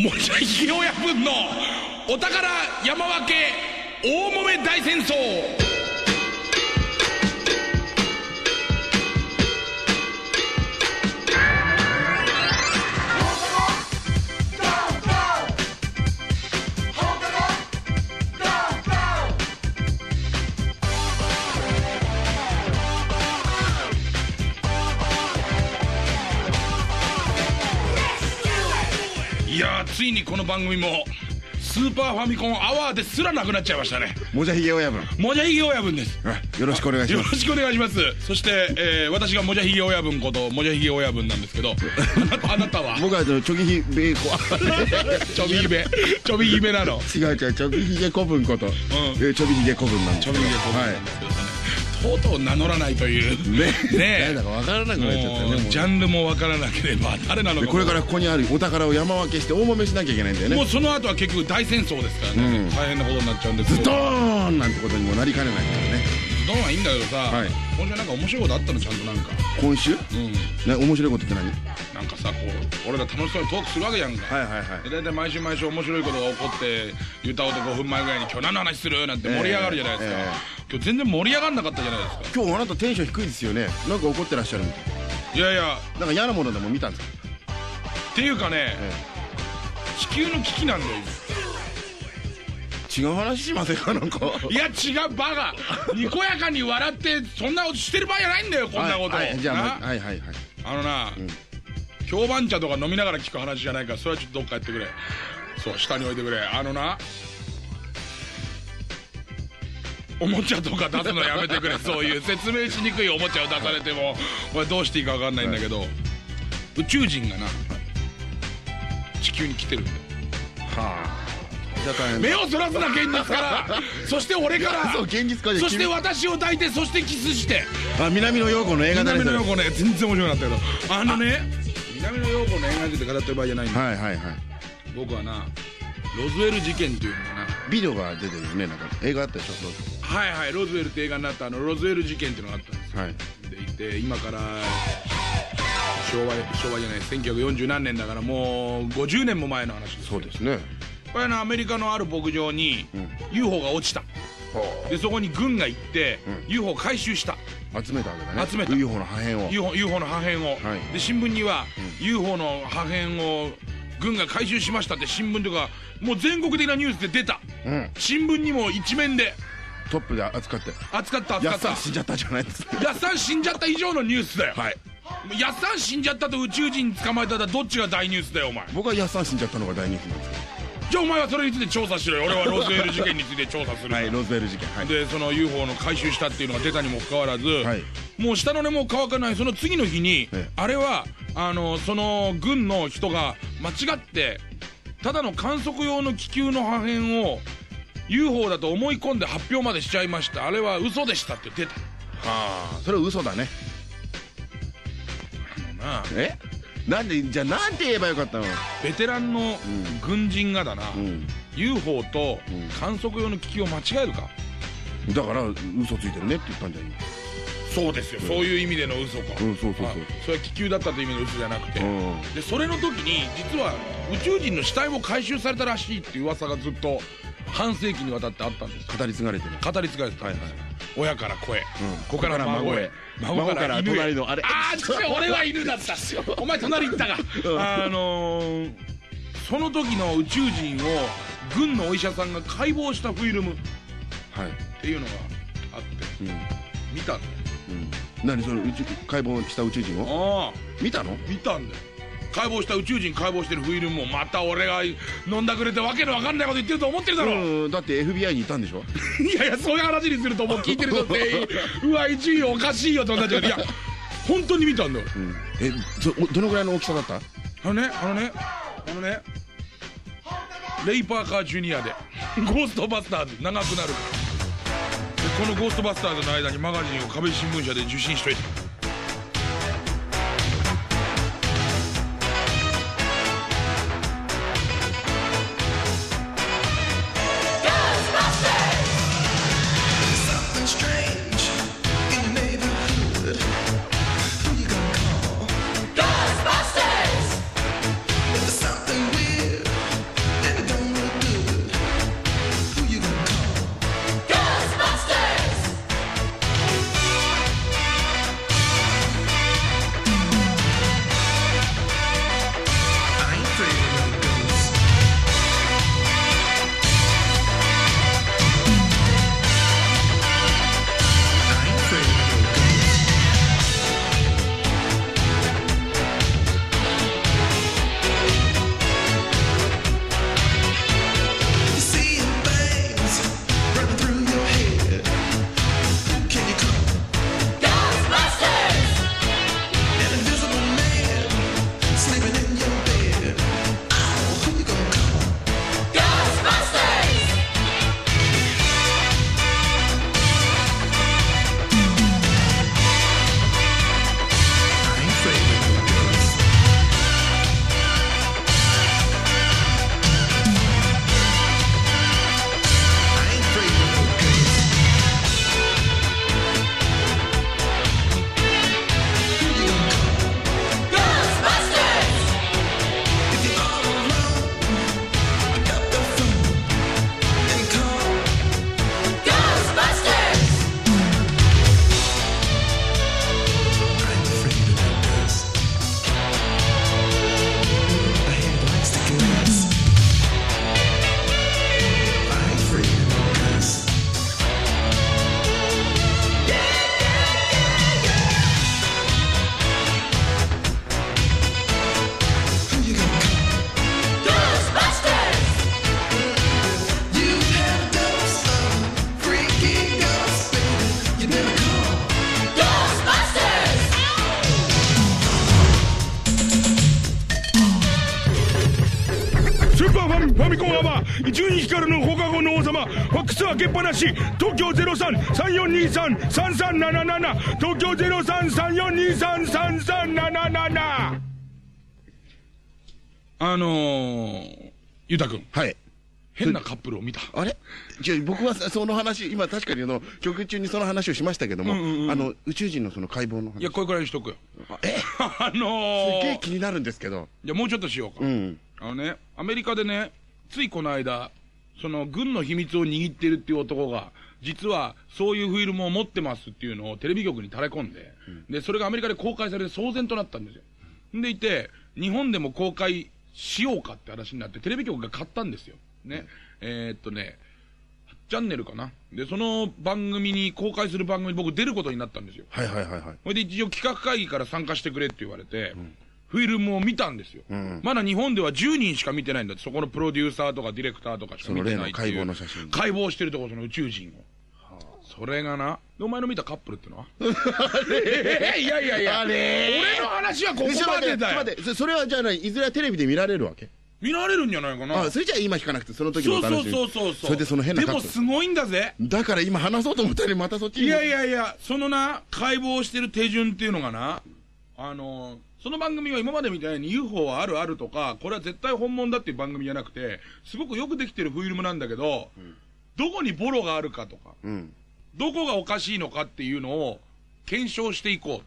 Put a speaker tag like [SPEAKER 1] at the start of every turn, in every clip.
[SPEAKER 1] もじゃひげ親分のお宝山分け大揉め大戦争。この番組もスーパーファミコンアワーですらなくなっちゃいましたね。
[SPEAKER 2] もじゃひげ親分。
[SPEAKER 1] もじゃひげ親分です。
[SPEAKER 2] よろしくお願いします。
[SPEAKER 1] よろしくお願いします。そして、えー私がもじゃひげ親分こともじゃひげ親分なんですけど あなたは？
[SPEAKER 2] 僕はちょぎひべこ
[SPEAKER 1] ちょびひべちょびひべなの。
[SPEAKER 2] 違う違うちょびひげ子分こと、えちょびひげ子分なんです
[SPEAKER 1] ちょびひげ子分なんですけど。ね、とうとう名乗らないという
[SPEAKER 2] ね。
[SPEAKER 1] ね
[SPEAKER 2] 誰だか分からなくなっちゃったね
[SPEAKER 1] ジャンルもわからなければ誰なのか
[SPEAKER 2] でこれからここにあるお宝を山分けして大揉めしなきゃいけないんだよね。
[SPEAKER 1] もうその後は結局大戦争ですからね、
[SPEAKER 2] うん。
[SPEAKER 1] 大変なことになっちゃうんです
[SPEAKER 2] ズドーンなんてことにもなりかねないからね。
[SPEAKER 1] どんはいいんだけどさ、
[SPEAKER 2] はい。
[SPEAKER 1] 今週なんか面白いことあったの？ちゃんとなんか
[SPEAKER 2] 今週？
[SPEAKER 1] うん。
[SPEAKER 2] ね面白いことって何？
[SPEAKER 1] なんかさこう俺ら楽しそうにトークするわけやんか、
[SPEAKER 2] はいはいはい。
[SPEAKER 1] で大体毎週毎週面白いことが起こって言ったこと5分前ぐらいに「今日何の話する?」なんて盛り上がるじゃないですか、
[SPEAKER 2] え
[SPEAKER 1] 今日全然盛り上がんなかったじゃないですか。
[SPEAKER 2] 今日あなたテンション低いですよね。なんか怒ってらっしゃるみたい
[SPEAKER 1] いやいや。
[SPEAKER 2] なんか嫌なものでも見たんですか？
[SPEAKER 1] っていうかね、地球の危機なんだよ
[SPEAKER 2] 違う話しませんかなんか。
[SPEAKER 1] いや違うバカ。にこやかに笑ってそんなことしてる場合じゃないんだよこんなこと、
[SPEAKER 2] はいはいじゃあ、はいはいはい。
[SPEAKER 1] あのな、評判茶とか飲みながら聞く話じゃないからそれはちょっとどっかやってくれ。そう下に置いてくれ。あのなおもちゃとか出すのやめてくれ。そういう説明しにくいおもちゃを出されても俺どうしていいか分かんないんだけど、宇宙人がな地球に来てるんだよ。
[SPEAKER 2] はあ
[SPEAKER 1] 目をそらすな 現実から。そして俺から。
[SPEAKER 2] そう現実化で
[SPEAKER 1] そして
[SPEAKER 2] 君
[SPEAKER 1] 私を抱いてそしてキスして。
[SPEAKER 2] あ南野陽子の映画だね
[SPEAKER 1] 南
[SPEAKER 2] それ
[SPEAKER 1] の横ね全然面白くなったけど。あのね。南の陽子の映画について語ってる場合じゃないんだ
[SPEAKER 2] はいはいはい。
[SPEAKER 1] 僕はなロズウェル事件っていうのかな。
[SPEAKER 2] ビデオが出てるよねなんか。映画あったでしょ？
[SPEAKER 1] はいはい。ロズウェルって映画になったあのロズウェル事件っていうのがあったんですよ。
[SPEAKER 2] はい。
[SPEAKER 1] でいて今から昭和昭和じゃない1940何年だからもう50年も前の話です
[SPEAKER 2] そうですね
[SPEAKER 1] これあのアメリカのある牧場に UFO が落ちた。でそこに軍が行って、UFO を回収した。
[SPEAKER 2] 集めたわけだね。
[SPEAKER 1] 集めた。
[SPEAKER 2] UFO の破片を。
[SPEAKER 1] UFO, UFO の破片を、
[SPEAKER 2] はい。
[SPEAKER 1] で新聞には、UFO の破片を軍が回収しましたって新聞とかもう全国的なニュースで出た。
[SPEAKER 2] うん。
[SPEAKER 1] 新聞にも一面で。
[SPEAKER 2] トップで扱って。
[SPEAKER 1] 扱った扱
[SPEAKER 2] や
[SPEAKER 1] った。
[SPEAKER 2] っさん死んじゃったじゃないですか。
[SPEAKER 1] やっさん死んじゃった以上のニュースだよ。
[SPEAKER 2] はい。
[SPEAKER 1] やっさん死んじゃったと宇宙人捕まえたらどっちが大ニュースだよお前。
[SPEAKER 2] 僕はやっさん死んじゃったのが大人気なんですけ
[SPEAKER 1] じゃあお前はそれについて調査しろよ。俺はロズウェル事件について調査する。
[SPEAKER 2] どはいロズウェル事件。はい。
[SPEAKER 1] でその UFO の回収したっていうのが出たにもかかわらず、
[SPEAKER 2] はい。
[SPEAKER 1] もう下の根も乾かない。その次の日に、
[SPEAKER 2] ええ。
[SPEAKER 1] あれはあのその軍の人が間違ってただの観測用の気球の破片を UFO だと思い込んで発表までしちゃいました。あれは嘘でしたって出た。
[SPEAKER 2] はあそれは嘘だね。え？なんでじゃあなんて言えばよかったの？
[SPEAKER 1] ベテランの軍人がだな、
[SPEAKER 2] うん。
[SPEAKER 1] UFO と観測用の気球を間違えるか、
[SPEAKER 2] だから嘘ついてるねって言ったんじゃん
[SPEAKER 1] そうですよ、そういう意味での嘘か、
[SPEAKER 2] うんそうそうそう。
[SPEAKER 1] あそれは気球だったという意味の嘘じゃなくて、
[SPEAKER 2] うん。
[SPEAKER 1] でそれの時に実は宇宙人の死体も回収されたらしいっていう噂がずっと半世紀にわたってあったんです。
[SPEAKER 2] 語り継がれてる。
[SPEAKER 1] 語り継がれてたんです、親から子へ、
[SPEAKER 2] ん。
[SPEAKER 1] 子から孫へ。
[SPEAKER 2] 孫から隣のあれ。
[SPEAKER 1] ああ違う俺は犬だったお前隣行ったか？あのーその時の宇宙人を軍のお医者さんが解剖したフィルム。っ
[SPEAKER 2] はい。
[SPEAKER 1] ていうのがあって
[SPEAKER 2] うん。
[SPEAKER 1] 見たんだよ
[SPEAKER 2] うん。何その解剖した宇宙人を？見たの？
[SPEAKER 1] 見たんだよ解剖した宇宙人解剖してるフィルムもまた俺が飲んだくれてわけのわかんないこと言ってると思ってるだろ、
[SPEAKER 2] うんだって FBI にいたんでしょ？
[SPEAKER 1] いやいやそういう話にするともう。聞いてる人全員うわ一位おかしいよってなっちゃういや本当に見たんだよ。
[SPEAKER 2] うん。えどのぐらいの大きさだった？
[SPEAKER 1] あのねあのねあのねレイ・パーカー・ジュニアで「ゴーストバスターズ」長くなるこの「ゴーストバスターズ」の間にマガジンを壁新聞社で受信しといて
[SPEAKER 3] クス開けっぱなし東京0334233377東京0334233377
[SPEAKER 1] あのー、ゆうたくん、
[SPEAKER 2] はい。
[SPEAKER 1] 変なカップルを見た。
[SPEAKER 2] あれ？じゃあ僕はその話、今確かにあの、曲中にその話をしましたけども、あの、宇宙人のその解剖の話。
[SPEAKER 1] いや、これくらいにしとくよ。
[SPEAKER 2] え？
[SPEAKER 1] あの
[SPEAKER 2] すげえ
[SPEAKER 1] ー、
[SPEAKER 2] 気になるんですけど。
[SPEAKER 1] いや、もうちょっとしようか。
[SPEAKER 2] うん。
[SPEAKER 1] あのね、アメリカでね、ついこの間、その軍の秘密を握ってるっていう男が、実はそういうフィルムを持ってますっていうのをテレビ局に垂れ込んで、で、それがアメリカで公開されて騒然となったんですよ。んでいて、日本でも公開しようかって話になって、テレビ局が買ったんですよ。ね。えー、っとね、8チャンネルかな。で、その番組に、公開する番組に僕出ることになったんですよ。
[SPEAKER 2] はいはいはいはい。
[SPEAKER 1] それで一応企画会議から参加してくれって言われて、フィルムを見たんですよ、
[SPEAKER 2] ん
[SPEAKER 1] まだ日本では10人しか見てないんだって、そこのプロデューサーとかディレクターとかしか見てないっていう
[SPEAKER 2] その例の解剖の写真
[SPEAKER 1] 解剖してるところ、その宇宙人を。それがな、でお前の見たカップルってのは？えいやいやいや、
[SPEAKER 2] あれ？
[SPEAKER 1] 俺の話はここまでだよ。
[SPEAKER 2] ってそそれはじゃあ何いずれはテレビで見られるわけ？
[SPEAKER 1] 見られるんじゃないかな。
[SPEAKER 2] あ、それじゃあ今聞かなくて、その時の
[SPEAKER 1] そうそう。そうそうそう。
[SPEAKER 2] それでその変な
[SPEAKER 1] でもすごいんだぜ。
[SPEAKER 2] だから今話そうと思ったのにまたそっちに。
[SPEAKER 1] いやいやいや、そのな、解剖してる手順っていうのがな、あの、その番組は今までみたいに UFO はあるあるとか、これは絶対本物だっていう番組じゃなくて、すごくよくできてるフィルムなんだけど、どこにボロがあるかとか、
[SPEAKER 2] うん。
[SPEAKER 1] どこがおかしいのかっていうのを検証していこ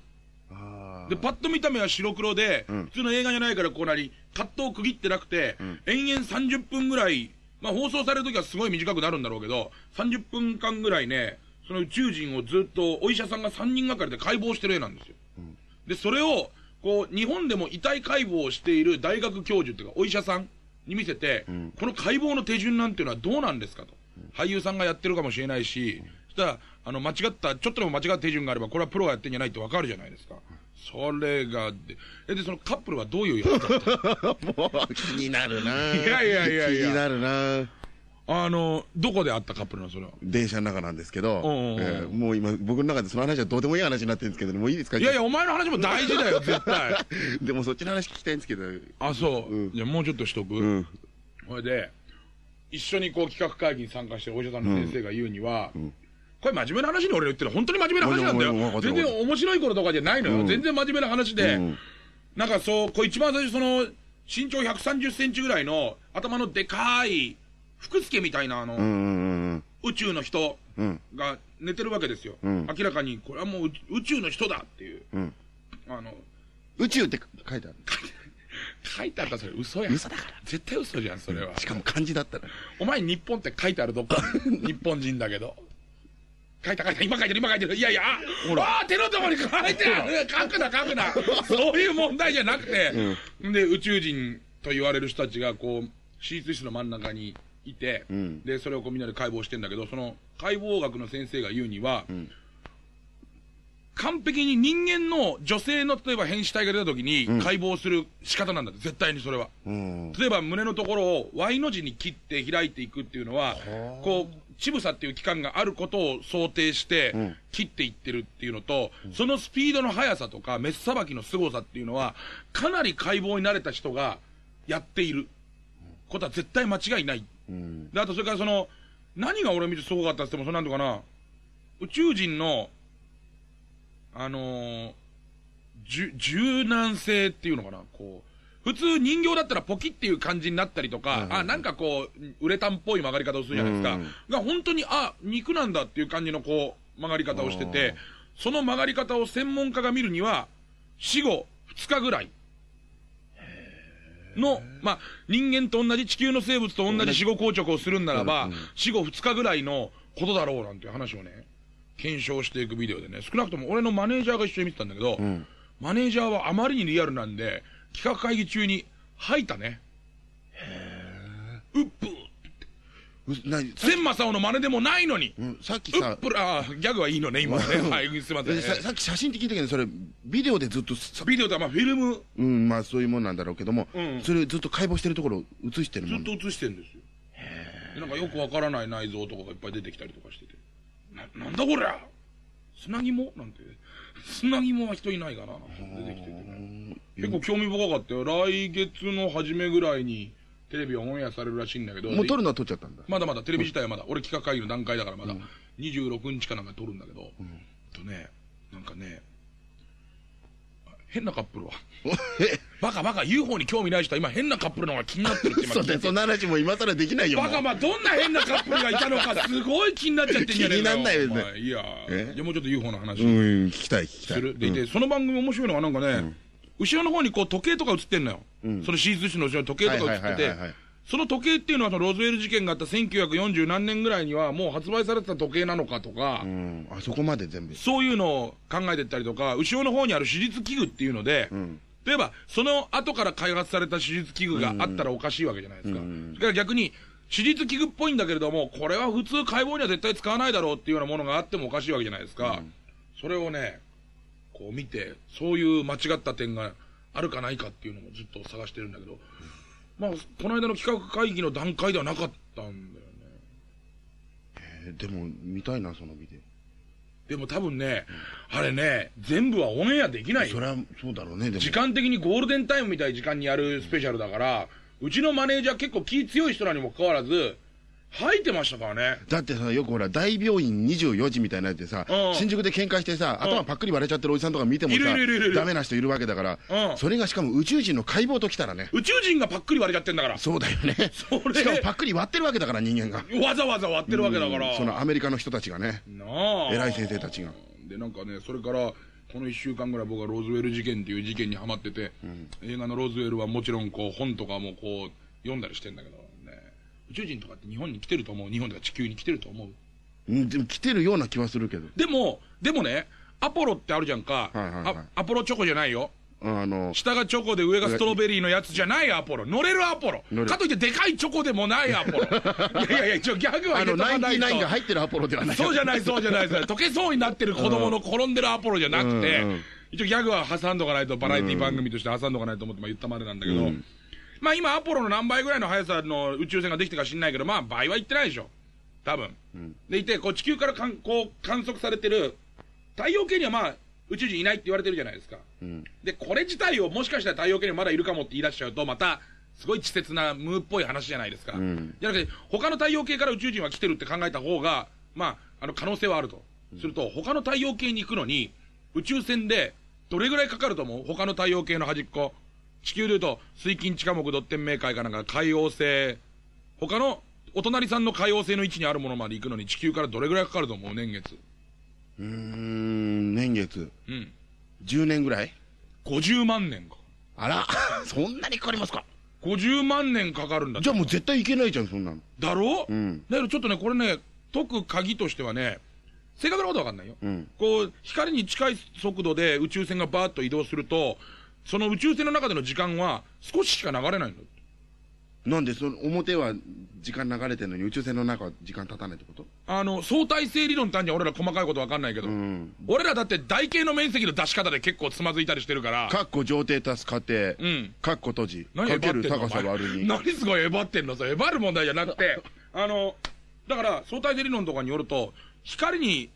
[SPEAKER 2] あ
[SPEAKER 1] う。で、パッと見た目は白黒で、
[SPEAKER 2] ん
[SPEAKER 1] 普通の映画じゃないからこうなり、カットを区切ってなくて、延々30分ぐらい、まあ放送されるときはすごい短くなるんだろうけど、30分間ぐらいね、その宇宙人をずっとお医者さんが3人がかりで解剖してる絵なんですよ。で、それを、こう、日本でも遺体解剖をしている大学教授っていうか、お医者さんに見せて、この解剖の手順なんていうのはどうなんですかと。俳優さんがやってるかもしれないし、そしたら、あの、間違った、ちょっとでも間違った手順があれば、これはプロがやってんじゃないってわかるじゃないですか。それが、で、え、で、そのカップルはどういうやつだった
[SPEAKER 2] もう気になるな。い
[SPEAKER 1] やいやいやいや。
[SPEAKER 2] 気になるな
[SPEAKER 1] あの、どこで会ったカップルなのそれは？
[SPEAKER 2] 電車の中なんですけど、もう今僕の中でその話はどうでもいい話になってるんですけどもういいですか？
[SPEAKER 1] いやいや、お前の話も大事だよ、絶対。
[SPEAKER 2] でもそっちの話聞きたいんですけど
[SPEAKER 1] あ、そう。
[SPEAKER 2] うん
[SPEAKER 1] じゃあもうちょっとしとく。
[SPEAKER 2] うん
[SPEAKER 1] それで、一緒にこう企画会議に参加してるお医者さんの先生が言うには、これ真面目な話に俺言ってる本当に真面目な話なんだよ。全然面白い頃とかじゃないのよ。
[SPEAKER 2] うん
[SPEAKER 1] 全然真面目な話で、
[SPEAKER 2] うん
[SPEAKER 1] なんかそう、こう一番最初その、身長130センチぐらいの頭のでかい、福助みたいなあの、宇宙の人
[SPEAKER 2] うん
[SPEAKER 1] が寝てるわけですよ。
[SPEAKER 2] うん
[SPEAKER 1] 明らかに、これはもう宇宙の人だっていう。
[SPEAKER 2] うん
[SPEAKER 1] あの、
[SPEAKER 2] 宇宙って書いてある
[SPEAKER 1] 書いてあったらそれ嘘やん。
[SPEAKER 2] 嘘だから
[SPEAKER 1] 絶対嘘じゃん、それは。
[SPEAKER 2] しかも漢字だったら
[SPEAKER 1] お前日本って書いてあるどっか 日本人だけど。書いた書いた、今書いてる、今書いてる。いやいや、ああー、手のとこに書いてある。書くな、書くな。そういう問題じゃなくて、で、宇宙人と言われる人たちが、こう、手術室の真ん中にいて、
[SPEAKER 2] ん。
[SPEAKER 1] で、それをこうみんなで解剖してんだけど、その解剖学の先生が言うには、
[SPEAKER 2] ん。
[SPEAKER 1] 完璧に人間の女性の例えば変死体が出た時に解剖する仕方なんだって、絶対にそれは。
[SPEAKER 2] うん。
[SPEAKER 1] 例えば胸のところを Y の字に切って開いていくっていうのは、こう、乳房っていう器官があることを想定して
[SPEAKER 2] ん。
[SPEAKER 1] 切っていってるっていうのと、そのスピードの速さとか、メスさばきの凄さっていうのは、かなり解剖に慣れた人がやっていることは絶対間違いない。
[SPEAKER 2] うん。
[SPEAKER 1] で、あとそれからその、何が俺見てすごかったって言っても、そのなんとかな、宇宙人の、あのー、柔軟性っていうのかな、こう、普通人形だったらポキっていう感じになったりとか、あ、なんかこう、ウレタンっぽい曲がり方をするじゃないですか。
[SPEAKER 2] うん
[SPEAKER 1] が本当に、あ、肉なんだっていう感じのこう、曲がり方をしてて、その曲がり方を専門家が見るには、死後2日ぐらい。の、まあ、人間と同じ、地球の生物と同じ死後硬直をするんならば、死後2日ぐらいのことだろうなんていう話をね、検証していくビデオでね、少なくとも俺のマネージャーが一緒に見てたんだけど、
[SPEAKER 2] ん。
[SPEAKER 1] マネージャーはあまりにリアルなんで、企画会議中に吐いたね。うっぷ
[SPEAKER 2] うなさ
[SPEAKER 1] 千正夫の真似でもないのに、
[SPEAKER 2] うんさっきさ
[SPEAKER 1] ギャグはいいのね、今はね。はい、すいません。
[SPEAKER 2] えささっき写真って聞いたけどそれビデオでずっとさ
[SPEAKER 1] ビデオとはまあフィルム
[SPEAKER 2] うんまあそういうもんなんだろうけども、
[SPEAKER 1] うん
[SPEAKER 2] それずっと解剖してるところを映してるもん
[SPEAKER 1] ずっと映してるんですよ。でなんかよくわからない内臓とかがいっぱい出てきたりとかしてて。な、なんだこりゃ砂肝？なんて。砂肝は人いないかな出てきててね。結構興味深かったよ。来月の初めぐらいにテレビはオンエアされるらしいんだけど、
[SPEAKER 2] もう撮るのは撮っちゃったんだ。
[SPEAKER 1] まだまだテレビ自体はまだ、俺企画会議の段階だからまだ、26日かなんか撮るんだけど、とね、なんかね、変なカップルは。
[SPEAKER 2] え、
[SPEAKER 1] バカバカ UFO に興味ない人は今変なカップルの方が気になってるって今
[SPEAKER 2] そんな話も今更できないよ。
[SPEAKER 1] バカまあどんな変なカップルがいたのかすごい気になっちゃってんじゃねえか
[SPEAKER 2] 気になんないよね。
[SPEAKER 1] お前いやもうちょっと UFO の話。
[SPEAKER 2] うん、聞きたい、聞きたい。
[SPEAKER 1] する、でいてその番組面白いのがなんかね、後ろの方にこう時計とか映ってんのよ、そのシーズ紙の後ろに時計とか映っててその時計っていうのはそのロズウェル事件があった1940何年ぐらいにはもう発売されてた時計なのかとか、
[SPEAKER 2] うん、あそこまで全部。
[SPEAKER 1] そういうのを考えてったりとか、後ろの方にある手術器具っていうので、例えば、その後から開発された手術器具があったらおかしいわけじゃないですか。それから逆に、手術器具っぽいんだけれども、これは普通解剖には絶対使わないだろうっていうようなものがあってもおかしいわけじゃないですか。それをね、こう見て、そういう間違った点があるかないかっていうのもずっと探してるんだけど、まあ、この間の企画会議の段階ではなかったんだよね。
[SPEAKER 2] えーでも、見たいな、そのビデ
[SPEAKER 1] でも多分ね、あれね、全部はオンエアできない
[SPEAKER 2] オ。
[SPEAKER 1] よ
[SPEAKER 2] それは、そうだろうね、でも。
[SPEAKER 1] 時間的にゴールデンタイムみたいな時間にやるスペシャルだから、うちのマネージャー結構気強い人らにもかかわらず、吐いてましたからね。
[SPEAKER 2] だってさ、よくほら、大病院24時みたいなやつでさ
[SPEAKER 1] うん、
[SPEAKER 2] 新宿で喧嘩してさ、
[SPEAKER 1] うん
[SPEAKER 2] 頭パックリ割れちゃってるおじさんとか見てもさ、
[SPEAKER 1] る
[SPEAKER 2] ダメな人いるわけだから
[SPEAKER 1] う、ん
[SPEAKER 2] それがしかも宇宙人の解剖ときたらね、
[SPEAKER 1] 宇宙人がパックリ割れちゃってんだから。
[SPEAKER 2] そうだよね。しかもパックリ割ってるわけだから、人間が。
[SPEAKER 1] わざわざ割ってるわけだから。
[SPEAKER 2] そのアメリカの人たちがね。偉い先生たちが。
[SPEAKER 1] で、なんかね、それから、この1週間ぐらい僕はローズウェル事件っていう事件にハマってて、映画のローズウェルはもちろんこう本とかもこう読んだりしてんだけど、ね、宇宙人とかって日本に来てると思う日本とか地球に来てると思う
[SPEAKER 2] うんでも来てるような気はするけど。
[SPEAKER 1] でも、でもね、アポロってあるじゃんか。
[SPEAKER 2] はいはいはい
[SPEAKER 1] あアポロチョコじゃないよ。
[SPEAKER 2] あの、
[SPEAKER 1] 下がチョコで上がストロベリーのやつじゃないアポロ。乗れるアポロ
[SPEAKER 2] 乗れ。る
[SPEAKER 1] かといってでかいチョコでもないアポロ。いやいやいや、ちょ、ギャグは
[SPEAKER 2] あの、
[SPEAKER 1] 入れとかないと。
[SPEAKER 2] 99が入ってるアポロではない。
[SPEAKER 1] そうじゃない、そうじゃない。それ溶けそうになってる子供の転んでるアポロじゃなくて、
[SPEAKER 2] うんうん
[SPEAKER 1] 一応ギャグは挟んどかないと、バラエティ番組として挟んどかないと思って、まあ言ったまでなんだけど、まあ今アポロの何倍ぐらいの速さの宇宙船ができてるか知んないけど、まあ倍は言ってないでしょ。多分。でいて、こう地球からかんこう観測されてる、太陽系にはまあ宇宙人いないって言われてるじゃないですか。
[SPEAKER 2] ん
[SPEAKER 1] で、これ自体をもしかしたら太陽系にはまだいるかもって言い出しちゃうと、また、すごい稚拙なムーっぽい話じゃないですか。
[SPEAKER 2] ん
[SPEAKER 1] じゃなくて、他の太陽系から宇宙人は来てるって考えた方が、まあ、あの可能性はあると。すると、他の太陽系に行くのに、宇宙船でどれぐらいかかると思う？他の太陽系の端っこ。地球でいうと、水金地下木ドッテンメーカーかなんか海王星。他の、お隣さんの海王星の位置にあるものまで行くのに地球からどれぐらいかかると思う？年月。
[SPEAKER 2] うーん、年月。
[SPEAKER 1] うん。
[SPEAKER 2] 10年ぐらい
[SPEAKER 1] ？50万年か。
[SPEAKER 2] あら、そんなにかかりますか
[SPEAKER 1] ？50万年かかるんだ
[SPEAKER 2] じゃあもう絶対いけないじゃん、そんなの。
[SPEAKER 1] だろ？
[SPEAKER 2] うん
[SPEAKER 1] だけどちょっとね、これね、解く鍵としてはね、正確なことはわかんないよ。
[SPEAKER 2] うん
[SPEAKER 1] こう、光に近い速度で宇宙船がバーッと移動すると、その宇宙船の中での時間は少ししか流れないんだ。
[SPEAKER 2] なんで、その表は時間流れてるのに宇宙船の中は時間経たないってこと？
[SPEAKER 1] あの、相対性理論単には俺ら細かいことわかんないけど、
[SPEAKER 2] ん。
[SPEAKER 1] 俺らだって台形の面積の出し方で結構つまずいたりしてるから、
[SPEAKER 2] かっこ上底足す過程、
[SPEAKER 1] うん。
[SPEAKER 2] かっこ閉じ、
[SPEAKER 1] 何
[SPEAKER 2] かける高さ割るに。
[SPEAKER 1] 何すごいえばってんのそれえばる問題じゃなくて、あの、だから相対性理論とかによると、光に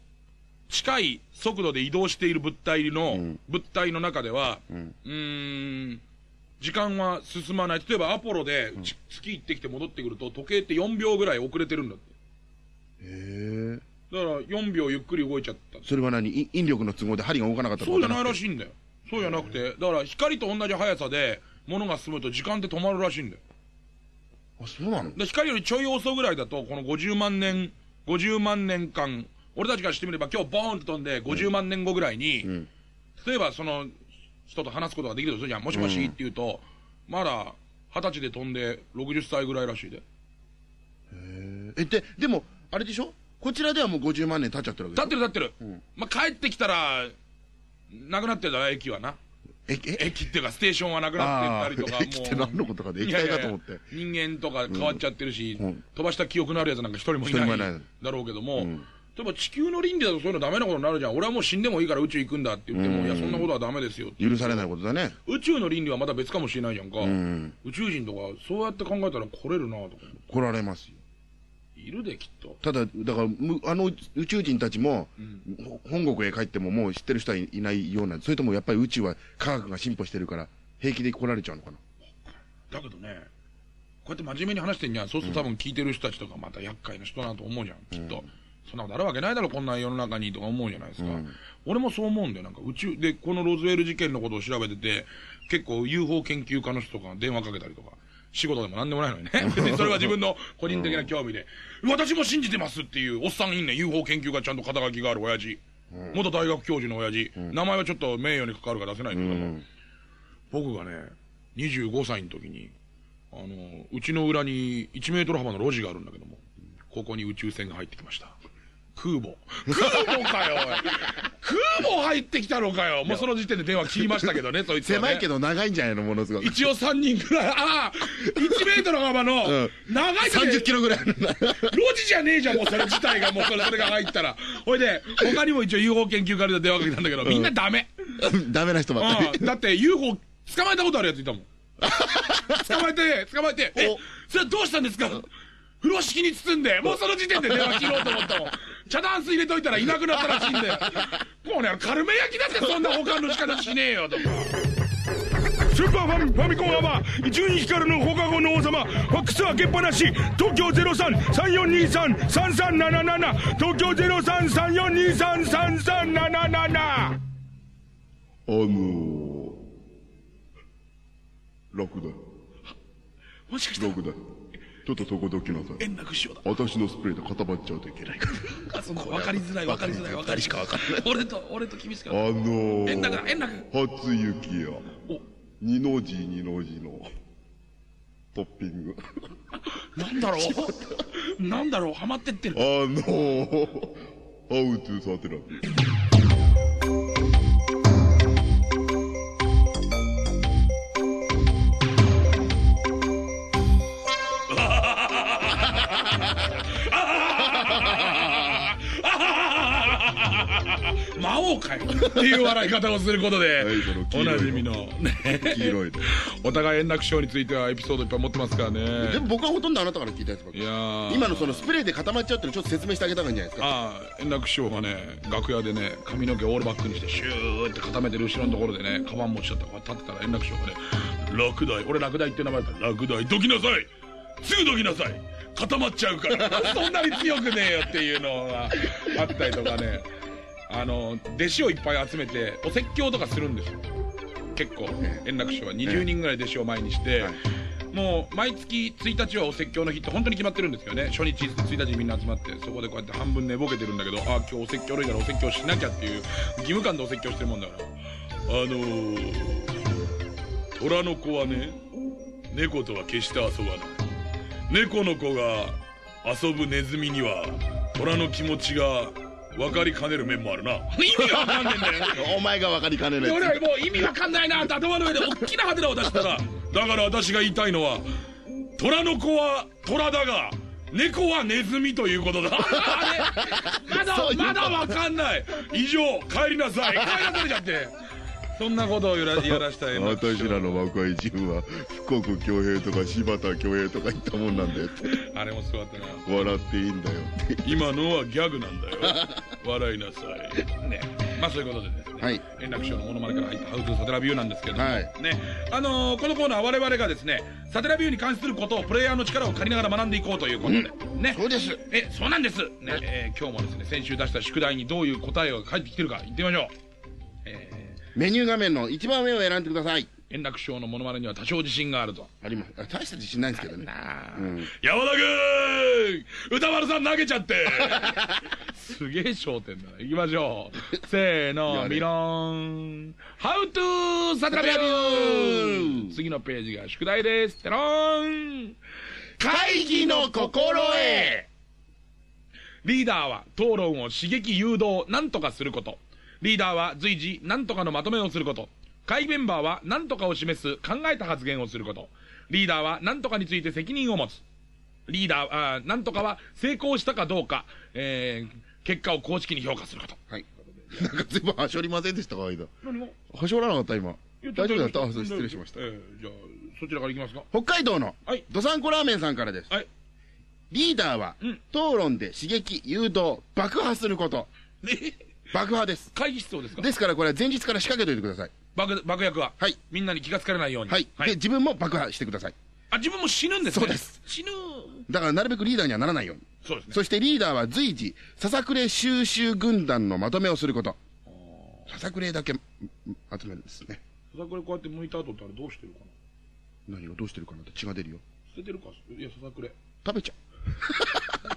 [SPEAKER 1] 近い速度で移動している物体の、
[SPEAKER 2] ん
[SPEAKER 1] 物体の中では、う
[SPEAKER 2] うん
[SPEAKER 1] ーん、時間は進まない。例えばアポロで、ち月行ってきて戻ってくると、時計って4秒ぐらい遅れてるんだって。
[SPEAKER 2] へえ。
[SPEAKER 1] だから4秒ゆっくり動いちゃった。
[SPEAKER 2] それは何？い引力の都合で針が動かなかった
[SPEAKER 1] そうじゃないら
[SPEAKER 2] い。
[SPEAKER 1] しいんだよ。そうじゃなくて、だから光と同じ速さで物が進むと時間って止まるらしいんだよ。
[SPEAKER 2] あ、そうなの？
[SPEAKER 1] で光よりちょい遅ぐらいだと、この50万年、50万年間、俺たちからしてみれば今日ボーンと飛んで50万年後ぐらいに、
[SPEAKER 2] ん。
[SPEAKER 1] 例えばその人と話すことができるとするじゃん。もしもしって言うと、まだ二十歳で飛んで60歳ぐらいらしいで。
[SPEAKER 2] え、で、でも、あれでしょ？こちらではもう50万年経っちゃってるわけ
[SPEAKER 1] 立
[SPEAKER 2] で
[SPEAKER 1] ってる立ってる。
[SPEAKER 2] ん。
[SPEAKER 1] まあ、帰ってきたら、なくなってるだろ、駅はな。
[SPEAKER 2] え、え、
[SPEAKER 1] 駅っていうかステーションはなくなってったりとか、
[SPEAKER 2] あ ー駅って何のことかで液体かと思って。
[SPEAKER 1] いやいや人間とか変わっちゃってるし、
[SPEAKER 2] うん。
[SPEAKER 1] 飛ばした記憶のあるやつなんか一人もいないだろうけども、
[SPEAKER 2] ん
[SPEAKER 1] 例えば地球の倫理だとそういうのダメなことになるじゃん。俺はもう死んでもいいから宇宙行くんだって言っても、いや、そんなことはダメですよって。
[SPEAKER 2] 許されないことだね。
[SPEAKER 1] 宇宙の倫理はまた別かもしれないじゃんか。
[SPEAKER 2] ん
[SPEAKER 1] 宇宙人とか、そうやって考えたら来れるなとか。
[SPEAKER 2] 来られますよ。
[SPEAKER 1] いるで、きっと。
[SPEAKER 2] ただ、だから、むあの宇宙人たちも、ほ本国へ帰ってももう知ってる人はいいないような、それともやっぱり宇宙は科学が進歩してるから、平気で来られちゃうのかな。
[SPEAKER 1] だけどね、うやって真面目に話してんじゃん。そうすると多分聞いてる人たちとかまた厄介な人だなと思うじゃん、きっと。そんなことあるわけないだろ、こんな世の中にとか思うじゃないですか。俺もそう思うんだよ。なんか宇宙、で、このロズウェル事件のことを調べてて、結構 UFO 研究家の人とか電話かけたりとか、仕事でもなんでもないのにね。別にそれは自分の個人的な興味で、私も信じてますっていうおっさんいんねん。UFO 研究家ちゃんと肩書きがある親父。元大学教授の親父。名前はちょっと名誉に関わるから出せないんだけど、僕がね、25歳の時に、あの、うちの裏に1メートル幅の路地があるんだけども、ここに宇宙船が入ってきました。空母。空母かよ、空母入ってきたのかよ。もうその時点で電話切りましたけどね、そいつは、ね。
[SPEAKER 2] 狭いけど長いんじゃないのものすごく。
[SPEAKER 1] 一応3人ぐらい、ああ、1メートル幅の、長い
[SPEAKER 2] 30キロぐらい。
[SPEAKER 1] 路地じゃねえじゃん、もうそれ自体が、もうそれそれが入ったら。ほいで、他にも一応 UFO 研究家で電話かけたんだけど、みんなダメ。
[SPEAKER 2] ダメな人ばっかり。
[SPEAKER 1] うんだって UFO 捕まえたことあるやついたもん。捕まえて、捕まえて、え、それどうしたんですか？風呂敷に包んで、もうその時点で電話切ろうと思ったもん。茶ダンス入れといたらいなくなったらしいんで。こうね、カルメ焼きだってそんな保管の仕方しねえよ、とか。
[SPEAKER 3] スーパーファミファミコンアワー伊集院光の放課後の王様ファックス開けっぱなし東京0334233377東京0334233377
[SPEAKER 2] あのー、楽だ。
[SPEAKER 1] もしかしたら、
[SPEAKER 2] 楽だ。ちょっとそこどきなさい。
[SPEAKER 1] 円楽師匠だ。
[SPEAKER 2] 私のスプレーで固まっちゃうといけないから。
[SPEAKER 1] あ、その、わかりづらい、わかりづらい、わかりづらい。俺と、俺と君しか。
[SPEAKER 2] あのー、
[SPEAKER 1] 円楽だ、円楽。
[SPEAKER 2] 初雪や、
[SPEAKER 1] お、
[SPEAKER 2] 二の字二の字の、トッピング。
[SPEAKER 1] なんだろうなんだろうハマってってる
[SPEAKER 2] あ。のー、ハウトゥーサテラピー。
[SPEAKER 1] 魔王かいっていう笑い方をすることでおなじみの、ね。
[SPEAKER 2] 黄色いの。
[SPEAKER 1] お互い円楽師匠についてはエピソードいっぱい持ってますからね。
[SPEAKER 2] でも僕はほとんどあなたから聞いたやつばっか
[SPEAKER 1] いやー。
[SPEAKER 2] 今のそのスプレーで固まっちゃうってのちょっと説明してあげた方がいいんじゃないですか。
[SPEAKER 1] ああ、円楽師匠がね、楽屋でね、髪の毛オールバックにして、シューって固めてる後ろのところでね、カバン持ちだったから立ってたら円楽師匠がね、落第、俺落第って名前だったら、落第、どきなさい。すぐどきなさい。固まっちゃうから、そんなに強くねえよっていうのがあったりとかね、あの、弟子をいっぱい集めて、お説教とかするんですよ。結構、円楽師匠は。20人ぐらい弟子を前にして、
[SPEAKER 2] はい。
[SPEAKER 1] もう毎月1日はお説教の日って本当に決まってるんですよね。初日1日にみんな集まってそこでこうやって半分寝ぼけてるんだけどああ今日お説教類ならお説教しなきゃっていう義務感でお説教してるもんだから。あのー、虎の子はね猫とは決して遊ばない。猫の子が遊ぶネズミには虎の気持ちが分かりかねる面もあるな。意味が分かんねえんだよ。
[SPEAKER 2] お前が分かりかねない
[SPEAKER 1] で俺はもう意味わかんないなって。頭の上で大きなハテナを出したらだから私が言いたいのは虎の子は虎だが猫はネズミということだまだまだわかんない以上帰りなさい帰りなさいじゃってそんなことをやらやらしたいな。
[SPEAKER 2] 私らの若いチームは富国強兵とか柴田強兵とか言ったもんなんだよって
[SPEAKER 1] あれも座ってな
[SPEAKER 2] 笑っていいんだよ。って
[SPEAKER 1] 今のはギャグなんだよ。笑いなさい。ね。まあそういうことでですね、
[SPEAKER 2] はい。
[SPEAKER 1] 円楽師匠のモノマネから入った「ハウトゥーサテラビュー」なんですけれども、
[SPEAKER 2] はい。
[SPEAKER 1] ね。あのーこのコーナーは我々がですねサテラビューに関することをプレイヤーの力を借りながら学んでいこうということで、ね。
[SPEAKER 2] そうです。
[SPEAKER 1] えそうなんです、ね。えー今日もですね先週出した宿題にどういう答えが返ってきてるか言ってみましょう、え
[SPEAKER 2] メニュー画面の一番上を選んでください。
[SPEAKER 1] ー円楽師匠のモノマネには多少自信があると。
[SPEAKER 2] あります。あ大した自信ないんですけどね。
[SPEAKER 1] 山田君歌丸さん投げちゃって。すげえ焦点だな。行きましょう。せーのミロン。ハウトゥーサテラビュ
[SPEAKER 2] サテラビュー。
[SPEAKER 1] ー次のページが宿題です。てろーん
[SPEAKER 2] 会議の心得
[SPEAKER 1] リーダーは討論を刺激誘導なんとかすることリーダーは随時なんとかのまとめをすること。会議メンバーはなんとかを示す考えた発言をすること。リーダーはなんとかについて責任を持つ。リーダーあーなんとかは成功したかどうか、えー結果を公式に評価すること。
[SPEAKER 2] はい。なんか全部はしょりませんでしたか間。
[SPEAKER 1] 何が
[SPEAKER 2] はしょらなかった今。大丈夫だった？失礼しました。
[SPEAKER 1] えーじゃあそちらからいきますか。
[SPEAKER 2] 北海道の
[SPEAKER 1] はい。
[SPEAKER 2] どさんこラーメンさんからです。
[SPEAKER 1] はい。
[SPEAKER 2] リーダーは
[SPEAKER 1] うん。
[SPEAKER 2] 討論で刺激誘導爆破すること。
[SPEAKER 1] え
[SPEAKER 2] 爆破です
[SPEAKER 1] 会議室をですか？
[SPEAKER 2] ですからこれは前日から仕掛けておいてください
[SPEAKER 1] 爆爆薬は、
[SPEAKER 2] はい
[SPEAKER 1] みんなに気がつかれないように
[SPEAKER 2] はい、で自分も爆破してください
[SPEAKER 1] あ、自分も死ぬんですね？
[SPEAKER 2] そうです。
[SPEAKER 1] 死ぬ。
[SPEAKER 2] だからなるべくリーダーにはならないように。
[SPEAKER 1] そうですね。
[SPEAKER 2] そしてリーダーは随時、ささくれ収集軍団のまとめをすること。ささくれだけん集めるんですね。
[SPEAKER 1] ささくれこうやって剥いた後ってあれどうしてるかな？
[SPEAKER 2] 何がどうしてるかなって血が出るよ。
[SPEAKER 1] 捨ててるか？いや、ささくれ。
[SPEAKER 2] 食べちゃ。う。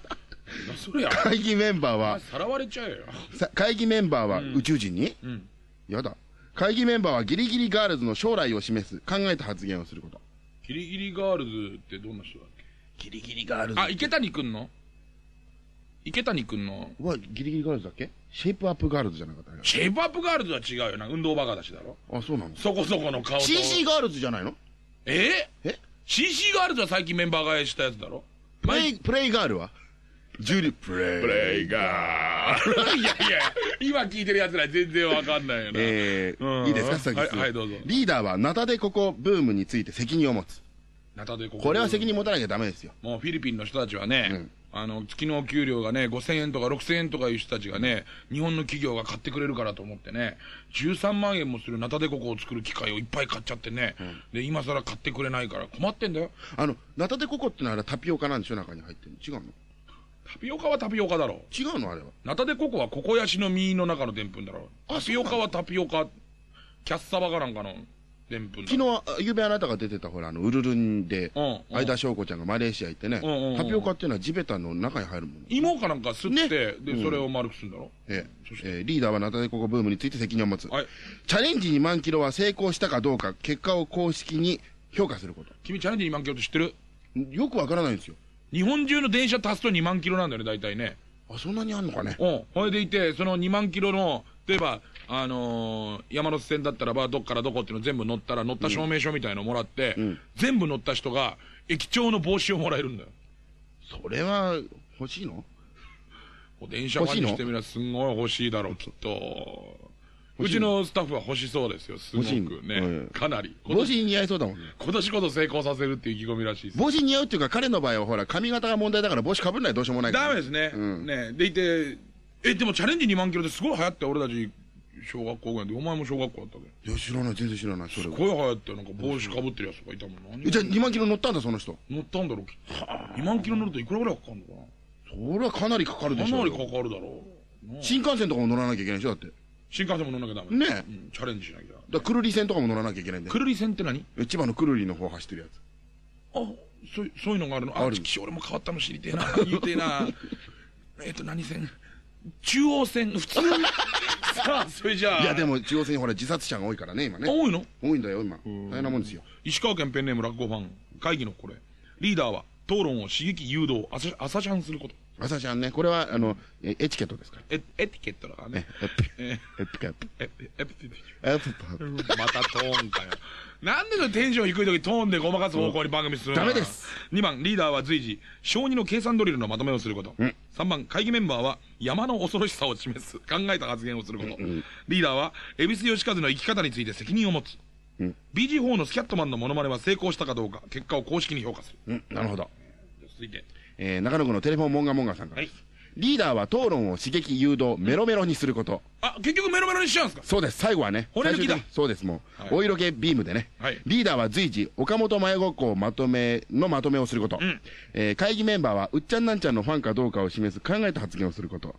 [SPEAKER 2] 会議メンバーは、
[SPEAKER 1] さらわれちゃえよ。
[SPEAKER 2] さ会議メンバーは宇宙人に、
[SPEAKER 1] うん。
[SPEAKER 2] やだ。会議メンバーはギリギリガールズの将来を示す考えた発言をすること。
[SPEAKER 1] ギリギリガールズってどんな人だっけ？
[SPEAKER 2] ギリギリガールズ
[SPEAKER 1] あ、池谷くんの？池谷くんの？
[SPEAKER 2] はギリギリガールズだっけ？シェイプアップガールズじゃなかった
[SPEAKER 1] シェイプアップガールズは違うよな。運動バカだしだろ。
[SPEAKER 2] あ、そうなの？
[SPEAKER 1] そこそこの顔と。
[SPEAKER 2] ?CC ガールズじゃないの？
[SPEAKER 1] え？
[SPEAKER 2] え
[SPEAKER 1] ?CC ガールズは最近メンバー替えしたやつだろ
[SPEAKER 2] プレイ、プレイガールは？ジュリ、プレイ。
[SPEAKER 1] プレイガール。いやいや、今聞いてるやつら全然わかんないよな。
[SPEAKER 2] えー
[SPEAKER 1] うん
[SPEAKER 2] いいですか、先
[SPEAKER 1] はいはいどうぞ
[SPEAKER 2] リーダーはナタデココブームについて責任を持つ。
[SPEAKER 1] ナタデココ
[SPEAKER 2] これは責任持たなきゃダメですよ。
[SPEAKER 1] もうフィリピンの人たちはね、
[SPEAKER 2] うん
[SPEAKER 1] あの月の給料がね5000円とか6000円とかいう人たちがね日本の企業が買ってくれるからと思ってね13万円もするナタデココを作る機械をいっぱい買っちゃってね、で今更買ってくれないから困ってんだよ
[SPEAKER 2] あの、ナタデココってのはタピオカなんでしょ中に入ってるの？違うの？
[SPEAKER 1] タピオカはタピオカだろ。
[SPEAKER 2] 違うのあれは。
[SPEAKER 1] ナタデココはココヤシの実の中のでんぷんだろ。
[SPEAKER 2] あ
[SPEAKER 1] タピオカはタピオカキャッサバかなんかのでんぷんだ
[SPEAKER 2] 昨日、あゆうべあなたが出てたほら、あの、ウルルンで、相田翔子ちゃんがマレーシア行ってね、タピオカっていうのは地べたの中に入るもの。
[SPEAKER 1] 芋かなんか吸って、
[SPEAKER 2] ね。
[SPEAKER 1] でそれを丸くするんだろ、
[SPEAKER 2] ええ。リーダーはナタデココブームについて責任を持つ。
[SPEAKER 1] はい。
[SPEAKER 2] チャレンジ2万キロは成功したかどうか、結果を公式に評価すること。
[SPEAKER 1] 君チャレンジ2万キロって知ってる？
[SPEAKER 2] よくわからないんですよ。
[SPEAKER 1] 日本中の電車足すと2万キロなんだよね大体ね
[SPEAKER 2] あ、そんなにあんのかね。
[SPEAKER 1] うん。ほいでいて、その2万キロの、例えば、あのー山手線だったらば、どっからどこっていうの全部乗ったら、乗った証明書みたいのもらって、
[SPEAKER 2] ん
[SPEAKER 1] 全部乗った人が、駅長の帽子をもらえるんだよ。
[SPEAKER 2] それは、欲しいの？
[SPEAKER 1] 電車ファンにしてみればすんごい欲しいだろう、きっと。うちのスタッフは欲しそうですよ、すごくね。
[SPEAKER 2] うん
[SPEAKER 1] かなり。今
[SPEAKER 2] 帽
[SPEAKER 1] 年
[SPEAKER 2] 子似合いそうだもんね。
[SPEAKER 1] 今年こそ成功させるっていう意気込みらしいです。
[SPEAKER 2] 帽子似合うっていうか、彼の場合はほら、髪型が問題だから帽子かぶんないとどうしようもないから
[SPEAKER 1] ダメですね。
[SPEAKER 2] うん
[SPEAKER 1] ねでいて、え、でもチャレンジ2万キロってすごい流行って、俺たち、小学校ぐらいで、お前も小学校だったわけ。
[SPEAKER 2] いや、知らない、全然知らない、それは。
[SPEAKER 1] すごい流行って、なんか帽子かぶってるやつとかいたもん
[SPEAKER 2] じゃあ2万キロ乗ったんだ、その人？
[SPEAKER 1] 乗ったんだろう、きっと。2万キロ乗るといくらぐらいかかるのか
[SPEAKER 2] それはかなりかかるで
[SPEAKER 1] な
[SPEAKER 2] しょ。
[SPEAKER 1] かなりかかるだろう。
[SPEAKER 2] 新幹線とかも乗らなきゃいけないでしょ、だって。
[SPEAKER 1] 新幹線も乗んなきゃダメ。
[SPEAKER 2] ね
[SPEAKER 1] うん、チャレンジしなきゃ。
[SPEAKER 2] らくるり線とかも乗らなきゃいけないんだよ。
[SPEAKER 1] くるり線って何？
[SPEAKER 2] 千葉のくるりの方走ってるやつ。
[SPEAKER 1] あ、そうそういうのがあるの？あ
[SPEAKER 2] ある
[SPEAKER 1] ちきし俺も変わったの知りてえな。言うてえな。えっと、何線？中央線、普通 さあ、それじゃあ。
[SPEAKER 2] いや、でも中央線にほら自殺者が多いからね、今
[SPEAKER 1] あ、
[SPEAKER 2] ね。
[SPEAKER 1] 多いの？
[SPEAKER 2] 多いんだよ、今。大変なもんですよ。
[SPEAKER 1] 石川県ペンネーム落語ファン。会議のこれ。リーダーは、討論を刺激誘導、朝朝シャンすること。
[SPEAKER 2] 朝ちゃんね、これは、あの、えエチケットですから。
[SPEAKER 1] エエティケットだからね。
[SPEAKER 2] エピ、
[SPEAKER 1] え
[SPEAKER 2] エピケット。
[SPEAKER 1] エエエピ
[SPEAKER 2] エピケット。
[SPEAKER 1] またトーンかよ。なんでそれテンション低い時トーンでごまかす方向に番組するの？
[SPEAKER 2] ダメです。
[SPEAKER 1] 2番、リーダーは随時、小児の計算ドリルのまとめをすること。
[SPEAKER 2] ん
[SPEAKER 1] 3番、会議メンバーは山の恐ろしさを示す、考えた発言をすること。リーダーは、恵比寿義和の生き方について責任を持つ。
[SPEAKER 2] うん
[SPEAKER 1] BG4 のスキャットマンのモノマネは成功したかどうか、結果を公式に評価する。
[SPEAKER 2] うん、なるほど。
[SPEAKER 1] 続いて。
[SPEAKER 2] えー、中野区のテレフォンモンガモンガさんからです。リーダーは討論を刺激誘導、メロメロにすること。
[SPEAKER 1] あ、結局メロメロにしちゃうんですか？
[SPEAKER 2] そうです、最後はね。
[SPEAKER 1] 骨抜きだ
[SPEAKER 2] そうです、もう。
[SPEAKER 1] はい
[SPEAKER 2] お色気ビームでね。
[SPEAKER 1] はい
[SPEAKER 2] リーダーは随時、岡本真由ごっこをまとめ、のまとめをすること。
[SPEAKER 1] ん
[SPEAKER 2] えー会議メンバーは、うっちゃんなんちゃんのファンかどうかを示す考えた発言をすること。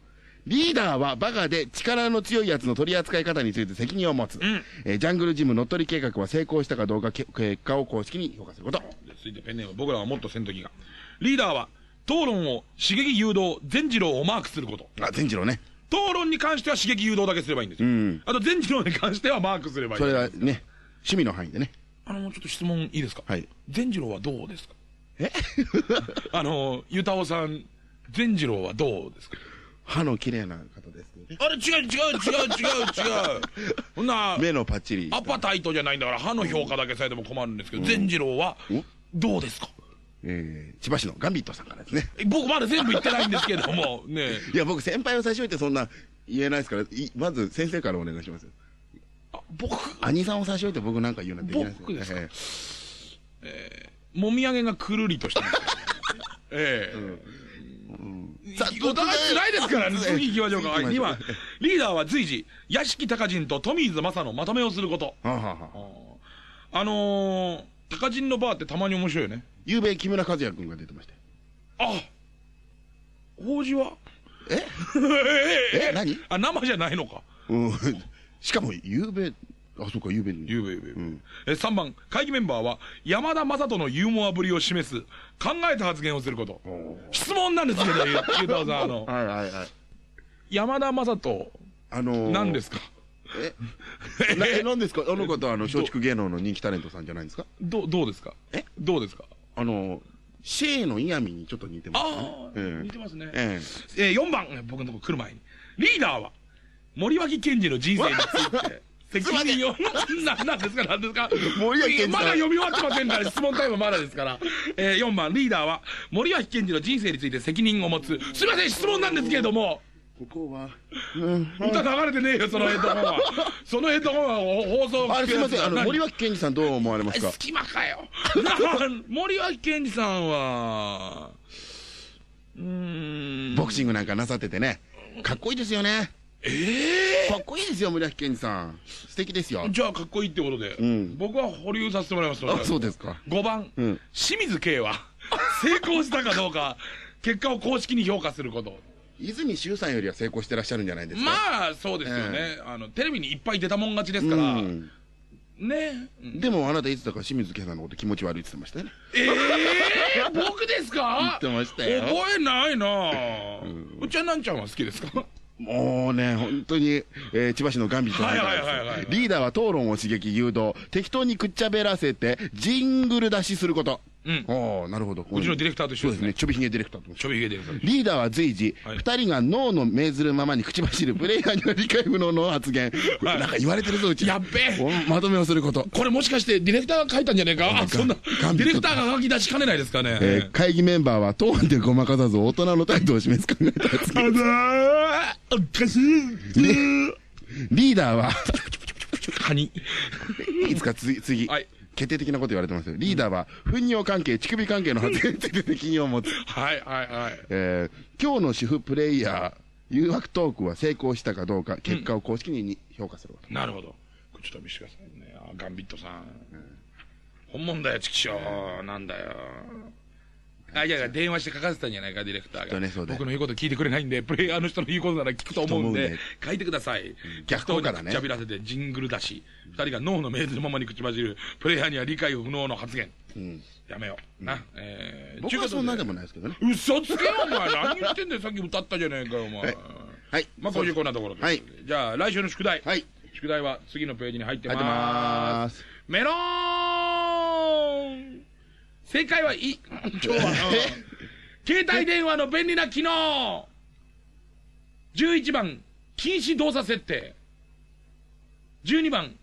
[SPEAKER 2] リーダーはバカで力の強いやつの取り扱い方について責任を持つ。
[SPEAKER 1] ん
[SPEAKER 2] えージャングルジム乗っ取り計画は成功したかどうかけ結果を公式に評価すること。
[SPEAKER 1] で続いてペンネーム、僕らはもっとせんときが。リーダーは、討論を刺激誘導、善次郎をマークすること。
[SPEAKER 2] あ、善次郎ね。
[SPEAKER 1] 討論に関しては刺激誘導だけすればいいんですよ。
[SPEAKER 2] ん
[SPEAKER 1] あと善次郎に関してはマークすればいい。
[SPEAKER 2] それはね、趣味の範囲でね。
[SPEAKER 1] あの、ちょっと質問いいですか？
[SPEAKER 2] はい。
[SPEAKER 1] 善次郎はどうですか？
[SPEAKER 2] え？
[SPEAKER 1] あの、ゆたおさん、善次郎はどうですか？
[SPEAKER 2] 歯の綺麗な方ですね。
[SPEAKER 1] あれ違う違う違う違う違う。ほんな、
[SPEAKER 2] 目のパッチリ。
[SPEAKER 1] アパタイトじゃないんだから歯の評価だけされても困るんですけど、善次郎は
[SPEAKER 2] お？
[SPEAKER 1] どうですか？
[SPEAKER 2] えー、千葉市のガンビットさんからですね。
[SPEAKER 1] え僕まだ全部言ってないんですけども、ね
[SPEAKER 2] いや、僕先輩を差し置いてそんな言えないですから、いまず先生からお願いしますよ。
[SPEAKER 1] あ僕、
[SPEAKER 2] 兄さんを差し置いて僕なんか言うなんてできない
[SPEAKER 1] 僕ですか？
[SPEAKER 2] え
[SPEAKER 1] もみあげがくるりとしてます。ええ。
[SPEAKER 2] さあ
[SPEAKER 1] お互い辛いですからね、次行きましょうか。はい、2
[SPEAKER 2] 次行きま
[SPEAKER 1] 番、リーダーは随時、屋敷隆人とトミーズ正のまと。めをすること。
[SPEAKER 2] あはあ。はあ
[SPEAKER 1] あのー、高人のバーってたまに面白いよね
[SPEAKER 2] ゆうべ木村和也君が出てましたよ
[SPEAKER 1] あ法事は？
[SPEAKER 2] え？え何？
[SPEAKER 1] あ生じゃないのか。
[SPEAKER 2] うん。しかもゆうべあそうかゆうべに。
[SPEAKER 1] ゆうべゆうべ、
[SPEAKER 2] ん。
[SPEAKER 1] え3番会議メンバーは山田雅人のユーモアぶりを示す考えた発言をすること。質問なんですけどゆゆうたおさんあの。
[SPEAKER 2] はいはいはい。
[SPEAKER 1] 山田雅人
[SPEAKER 2] あのー、
[SPEAKER 1] 何ですか？
[SPEAKER 2] え？何ですか？あの方はあの 松竹芸能の人気タレントさんじゃないんですか？
[SPEAKER 1] どどうですか？
[SPEAKER 2] え？
[SPEAKER 1] どうですか？
[SPEAKER 2] あのシェーの嫌味にちょっと似てますね。
[SPEAKER 1] ああ、
[SPEAKER 2] ええ。
[SPEAKER 1] 似てますね、
[SPEAKER 2] え
[SPEAKER 1] え。ー、4番僕のとこ来る前に。リーダーは森脇健児の人生について 責任を ななんですかなんですか？
[SPEAKER 2] 森脇
[SPEAKER 1] まだ読み終わってませんから質問タイムまだですから、えー、4番リーダーは森脇健児の人生について責任を持つ。すいません質問なんですけれども
[SPEAKER 2] ここは。うん。
[SPEAKER 1] 歌流れてねえよそのヘッドホンは。そのヘッドホンは放送
[SPEAKER 2] あれすいませんあの
[SPEAKER 1] 何
[SPEAKER 2] 森脇健児さんどう思われますか？
[SPEAKER 1] 隙間かよ。な森脇健児さんはうーん。
[SPEAKER 2] ボクシングなんかなさっててね。かっこいいですよね。
[SPEAKER 1] ええ？
[SPEAKER 2] かっこいいですよ森脇健児さん。素敵ですよ。
[SPEAKER 1] じゃあかっこいいってことで、
[SPEAKER 2] ん。
[SPEAKER 1] 僕は保留させてもらいます
[SPEAKER 2] あそうですか。
[SPEAKER 1] 5番、
[SPEAKER 2] うん。
[SPEAKER 1] 清水圭は成功したかどうか結果を公式に評価すること
[SPEAKER 2] 泉修さんよりは成功してらっしゃるんじゃないですか？
[SPEAKER 1] まあそうですよね、あのテレビにいっぱい出たもん勝ちですから、
[SPEAKER 2] うん。
[SPEAKER 1] ね。うん。
[SPEAKER 2] でもあなたいつだか清水圭さんのこと気持ち悪いって言ってましたよね。
[SPEAKER 1] ええー、僕ですか？
[SPEAKER 2] 言ってましたよ。
[SPEAKER 1] 覚えないな。あうっちゃんなんちゃんは好きですか？
[SPEAKER 2] もうね、本当に、えー千葉市のガンビットリーダーは討論を刺激、誘導、適当にくっちゃべらせて、ジングル出しすること。
[SPEAKER 1] うん
[SPEAKER 2] おーなるほど。
[SPEAKER 1] うちのディレクターと一緒ですね
[SPEAKER 2] そうですね。ちょびひげディレクターと。
[SPEAKER 1] ちょびひげでございます
[SPEAKER 2] リーダーは随時、
[SPEAKER 1] はい
[SPEAKER 2] 二人が脳の命ずるままに口走るプレイヤーには理解不能の発言。
[SPEAKER 1] はい
[SPEAKER 2] なんか言われてるぞ、うち。
[SPEAKER 1] やっべえ
[SPEAKER 2] おまとめをすること。
[SPEAKER 1] これもしかしてディレクターが書いたんじゃねえか？あそんなディレクターが書き出しかねないですかね、
[SPEAKER 2] えー会議メンバーは、トーンでごまかさず大人の態度を示す考えた発言。
[SPEAKER 1] あだーおかしい
[SPEAKER 2] リーダーは、
[SPEAKER 1] カニ
[SPEAKER 2] いつか次、次。
[SPEAKER 1] はい
[SPEAKER 2] 決定的なこと言われてます。よ。リーダーは、糞尿関係、乳首関係の発言。について責任を持つ。
[SPEAKER 1] はいはいはい。
[SPEAKER 2] えー今日の主婦プレイヤー、誘惑トークは成功したかどうか、結果を公式に評価すること。
[SPEAKER 1] なるほど。これちょっと見せてくださいね。あガンビットさん、本物だよチキショー。なんだよあいやいや電話して書かせたんじゃないかディレクターが、
[SPEAKER 2] ね
[SPEAKER 1] 僕の言うこと聞いてくれないんでプレイヤーの人の言うことなら聞くと思うんで書いてください、
[SPEAKER 2] 逆効果だね
[SPEAKER 1] 適当にくっちゃびらせてジングルだし。二人が脳の命ずるままに口走るプレイヤーには理解不能の発言。
[SPEAKER 2] うん。
[SPEAKER 1] やめよう。な、えー
[SPEAKER 2] 僕はそんなで
[SPEAKER 1] も
[SPEAKER 2] もないですけどね。
[SPEAKER 1] 嘘つけよお前。何言ってんだよさっき歌ったじゃねえかよお前、
[SPEAKER 2] はい。はい。
[SPEAKER 1] まあ今週こんなところで、
[SPEAKER 2] はい。
[SPEAKER 1] じゃあ来週の宿題、
[SPEAKER 2] はい。
[SPEAKER 1] 宿題は次のページに入って
[SPEAKER 2] 入って
[SPEAKER 1] ま
[SPEAKER 2] ます。す。
[SPEAKER 1] メローン正解はいい。今日は、う ん携帯電話の便利な機能。11番禁止動作設定。12番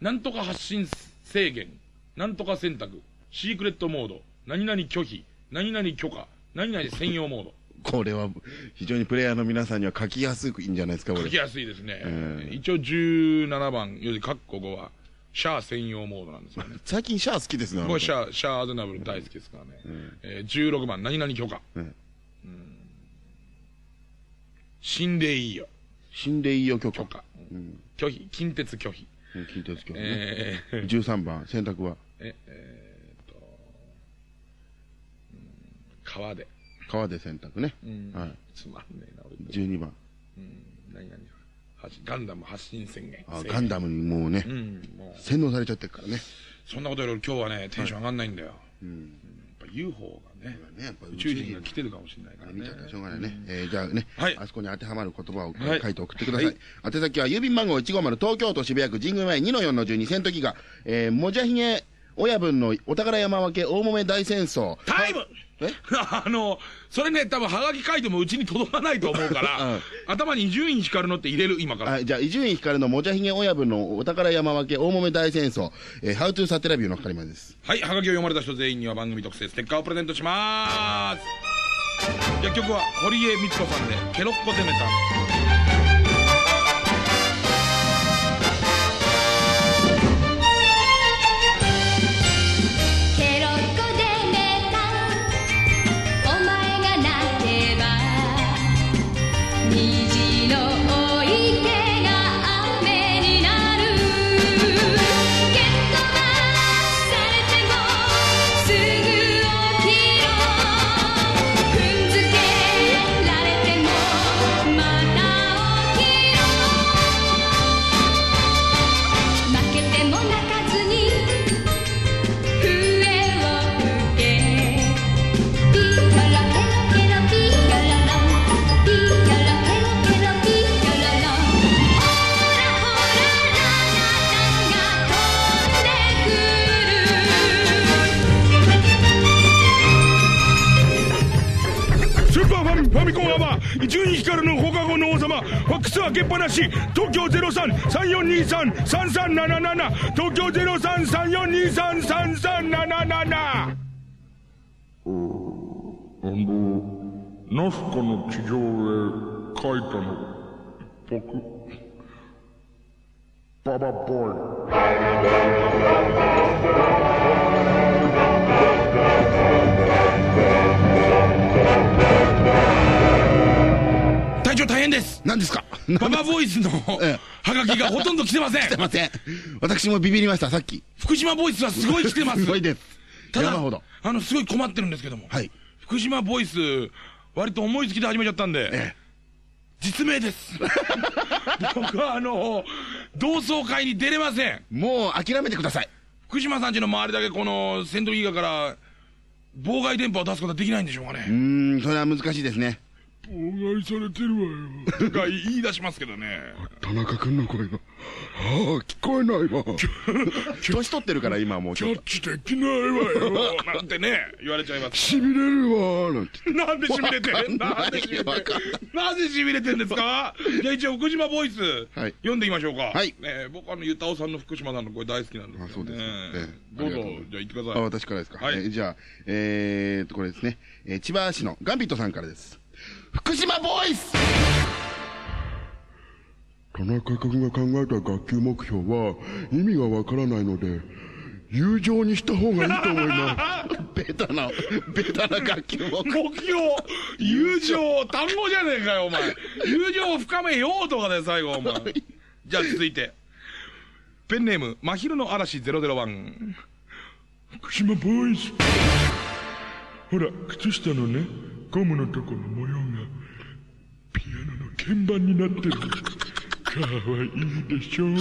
[SPEAKER 1] なんとか発信制限。なんとか選択。シークレットモード。何々拒否。何々許可。何々専用モード。
[SPEAKER 2] これは非常にプレイヤーの皆さんには書きやすいんじゃないですか、
[SPEAKER 1] 書き。やすいですね、
[SPEAKER 2] うん
[SPEAKER 1] 一応17番要するにカッコ5はシャア専用モードなんですよね。
[SPEAKER 2] 最近シャア好きですね。
[SPEAKER 1] 僕はシャアシャア・アズナブル大好きですからね、えー16番何々許可、
[SPEAKER 2] うん。
[SPEAKER 1] 死んでいいよ。
[SPEAKER 2] 死んでいいよ許可。
[SPEAKER 1] 許可、拒否近鉄拒否。
[SPEAKER 2] うん聞いてるんですけどね。
[SPEAKER 1] えー
[SPEAKER 2] 13番、選択は？
[SPEAKER 1] ええーっと、うん川で、
[SPEAKER 2] 川で選択ね。
[SPEAKER 1] うん。
[SPEAKER 2] はい。
[SPEAKER 1] つまんねえな俺。
[SPEAKER 2] 12番。
[SPEAKER 1] うん。何々発ガンダム発信宣言。
[SPEAKER 2] あガンダムにもうね
[SPEAKER 1] う、んもう。
[SPEAKER 2] 洗脳されちゃってるからね。
[SPEAKER 1] そんなことより今日はねテンション上がんないんだよ、
[SPEAKER 2] うん。
[SPEAKER 1] やっぱ UFO がね
[SPEAKER 2] ね、やっぱ
[SPEAKER 1] 宇宙人が。来てるかもしれないからね。
[SPEAKER 2] 見ちゃったらしょうがないね。えーじゃあね、
[SPEAKER 1] はい。
[SPEAKER 2] あそこに当てはまる言葉を
[SPEAKER 1] はい。
[SPEAKER 2] 書いて送ってください。
[SPEAKER 1] はい。
[SPEAKER 2] 宛先は郵便番号150東京都渋谷区神宮前2の4の12戦闘機が、えー、もじゃひげ親分のお宝山分け大揉め大戦争。
[SPEAKER 1] タイム！
[SPEAKER 2] え
[SPEAKER 1] あの、それね、多分はがき書いてもうちに届かないと思うから、
[SPEAKER 2] うん
[SPEAKER 1] 頭に伊集院光のって入れる、今から。
[SPEAKER 2] はい、じゃあ、伊集院光のもじゃひげ親分のお宝山分け大揉め大戦争、えー、ハウトゥーサテラビューの係までです。
[SPEAKER 1] はい、はがきを読まれた人全員には番組特製ステッカーをプレゼントしまーす。薬局は堀江光子さんで、ケロッコデメタ
[SPEAKER 3] ス開けっぱなし。東京0334233377東京0334233377
[SPEAKER 4] あの、ナスカの地上へ書いたの、僕、ババボーイ。
[SPEAKER 1] 隊長大変です。
[SPEAKER 2] 何ですか？
[SPEAKER 1] ババボイスの
[SPEAKER 2] ええ
[SPEAKER 1] ハガキがほとんど来てません
[SPEAKER 2] すいません。私もビビりました、さっき。
[SPEAKER 1] 福島ボイスはすごい来てます
[SPEAKER 2] すごいです。
[SPEAKER 1] ただ
[SPEAKER 2] 山ほど。
[SPEAKER 1] あのすごい困ってるんですけども、
[SPEAKER 2] はい。
[SPEAKER 1] 福島ボイス割と思いつきで始めちゃったんで、
[SPEAKER 2] え
[SPEAKER 1] 実名です 僕はあの同窓会に出れません
[SPEAKER 2] もう諦めてください。
[SPEAKER 1] 福島さんちの周りだけこのセントリーガから妨害電波を出すことはできないんでしょうか
[SPEAKER 2] う
[SPEAKER 1] ね
[SPEAKER 2] ーん、それは難しいですね。
[SPEAKER 3] 妨害されてるわよ。
[SPEAKER 1] とか言い出しますけどね。
[SPEAKER 4] 田中君の声が、ああ、聞こえないわ。
[SPEAKER 2] 年取ってるから今はもう。
[SPEAKER 3] キャッチできないわよ。
[SPEAKER 1] なんてね言われちゃいます。
[SPEAKER 4] 痺れるわ、なんて。
[SPEAKER 1] なんでしびれてん
[SPEAKER 2] な
[SPEAKER 1] んでしびれてん
[SPEAKER 2] な
[SPEAKER 1] ぜしびれてんですか？じゃあ一応福島ボイス、
[SPEAKER 2] はい
[SPEAKER 1] 読んでみましょうか
[SPEAKER 2] はい。
[SPEAKER 1] ね僕あのゆたおさんの福島さんの声大好きなんですよ、ね、
[SPEAKER 2] あそうですか。え。え
[SPEAKER 1] どうぞじゃあ言ってくだ
[SPEAKER 2] あ、
[SPEAKER 1] さい。
[SPEAKER 2] 私からですか。
[SPEAKER 1] はい。
[SPEAKER 2] えーじゃあ、えーっと、これですね。えー千葉市のガンビットさんからです。福島ボイス。
[SPEAKER 4] 田中君が考えた学級目標は意味がわからないので、友情にした方がいいと思います。
[SPEAKER 2] ベタな、ベタな楽器を。
[SPEAKER 1] 目標友情単語じゃねえかよお前。友情を深めようとかだよ最後お前。じゃあ続いて。ペンネーム真昼の嵐001
[SPEAKER 3] 福島ボーイズほら靴下のねゴムのとこの模様がピアノの鍵盤になってるかわいいでしょ
[SPEAKER 2] ム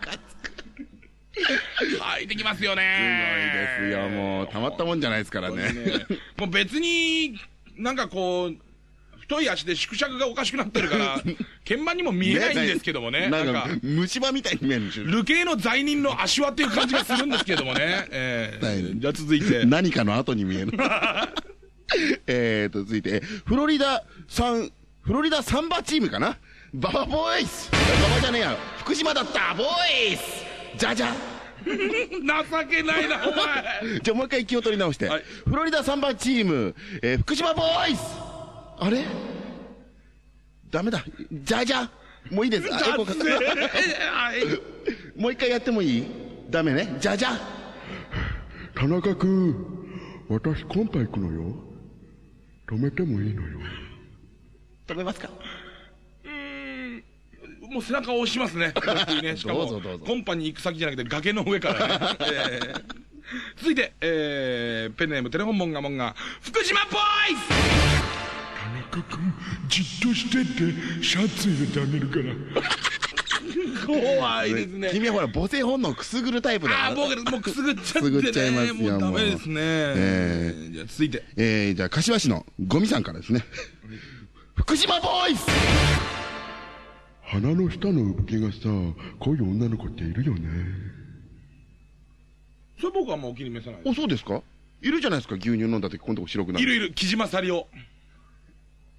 [SPEAKER 2] カつく。
[SPEAKER 1] はいできますよ
[SPEAKER 2] すごい
[SPEAKER 1] ね
[SPEAKER 2] ですよ、もう。たまったもんじゃないですからね。
[SPEAKER 1] もう別になんかこう太い足で縮尺がおかしくなってるから 鍵盤にも見えないんですけどもね
[SPEAKER 2] なんか。
[SPEAKER 1] なんか、
[SPEAKER 2] 虫歯みたいに見えるんでしょ。
[SPEAKER 1] 流刑の罪人の足輪っていう感じがするんですけどもね、え
[SPEAKER 2] はい
[SPEAKER 1] ー、じゃあ続いて。
[SPEAKER 2] 何かの後に見える。えーと、続いて、フロリダサン、フロリダサンバチームかな？ババボーイスババじゃねえや。福島だった。ボーイスじゃじゃ。
[SPEAKER 1] 情けないなお前。
[SPEAKER 2] じゃあもう一回気を取り直して。
[SPEAKER 1] はい。
[SPEAKER 2] フロリダサンバチーム、えー福島ボーイスあれ？ダメだ。じゃじゃもういいです。か
[SPEAKER 1] はい
[SPEAKER 2] もう一回やってもいい？ダメね。じゃじゃ
[SPEAKER 4] 田中君、私コンパ行くのよ。止めてもいいのよ。
[SPEAKER 2] 止めますか？
[SPEAKER 1] もう背中を押しますね。ねしかも
[SPEAKER 2] どうぞどうぞ。
[SPEAKER 1] コンパに行く先じゃなくて崖の上からね、えー。続いて、えー、ペンネームテレフォンモンガモンガ。福島ボーイズ
[SPEAKER 3] 田中君じっとしてってシャツ入れてあげるから。
[SPEAKER 1] 怖いですね。
[SPEAKER 2] 君はほら母性本能くすぐるタイプだから。
[SPEAKER 1] ああ僕もうくすぐっちゃって、ね、
[SPEAKER 2] くすぐっちゃいますよ
[SPEAKER 1] もう。ダメですね、
[SPEAKER 2] え
[SPEAKER 1] じゃあ続いて。
[SPEAKER 2] えー、じゃあ、柏市のゴミさんからですね。福島ボーイス
[SPEAKER 4] 鼻の下の産毛がさ、こういう女の子っているよね。
[SPEAKER 1] それ僕はもうお気に召さない
[SPEAKER 2] お、そうですか？いるじゃないですか、牛乳飲んだ時、このとこ白くなる。
[SPEAKER 1] いるいる。木島サリオ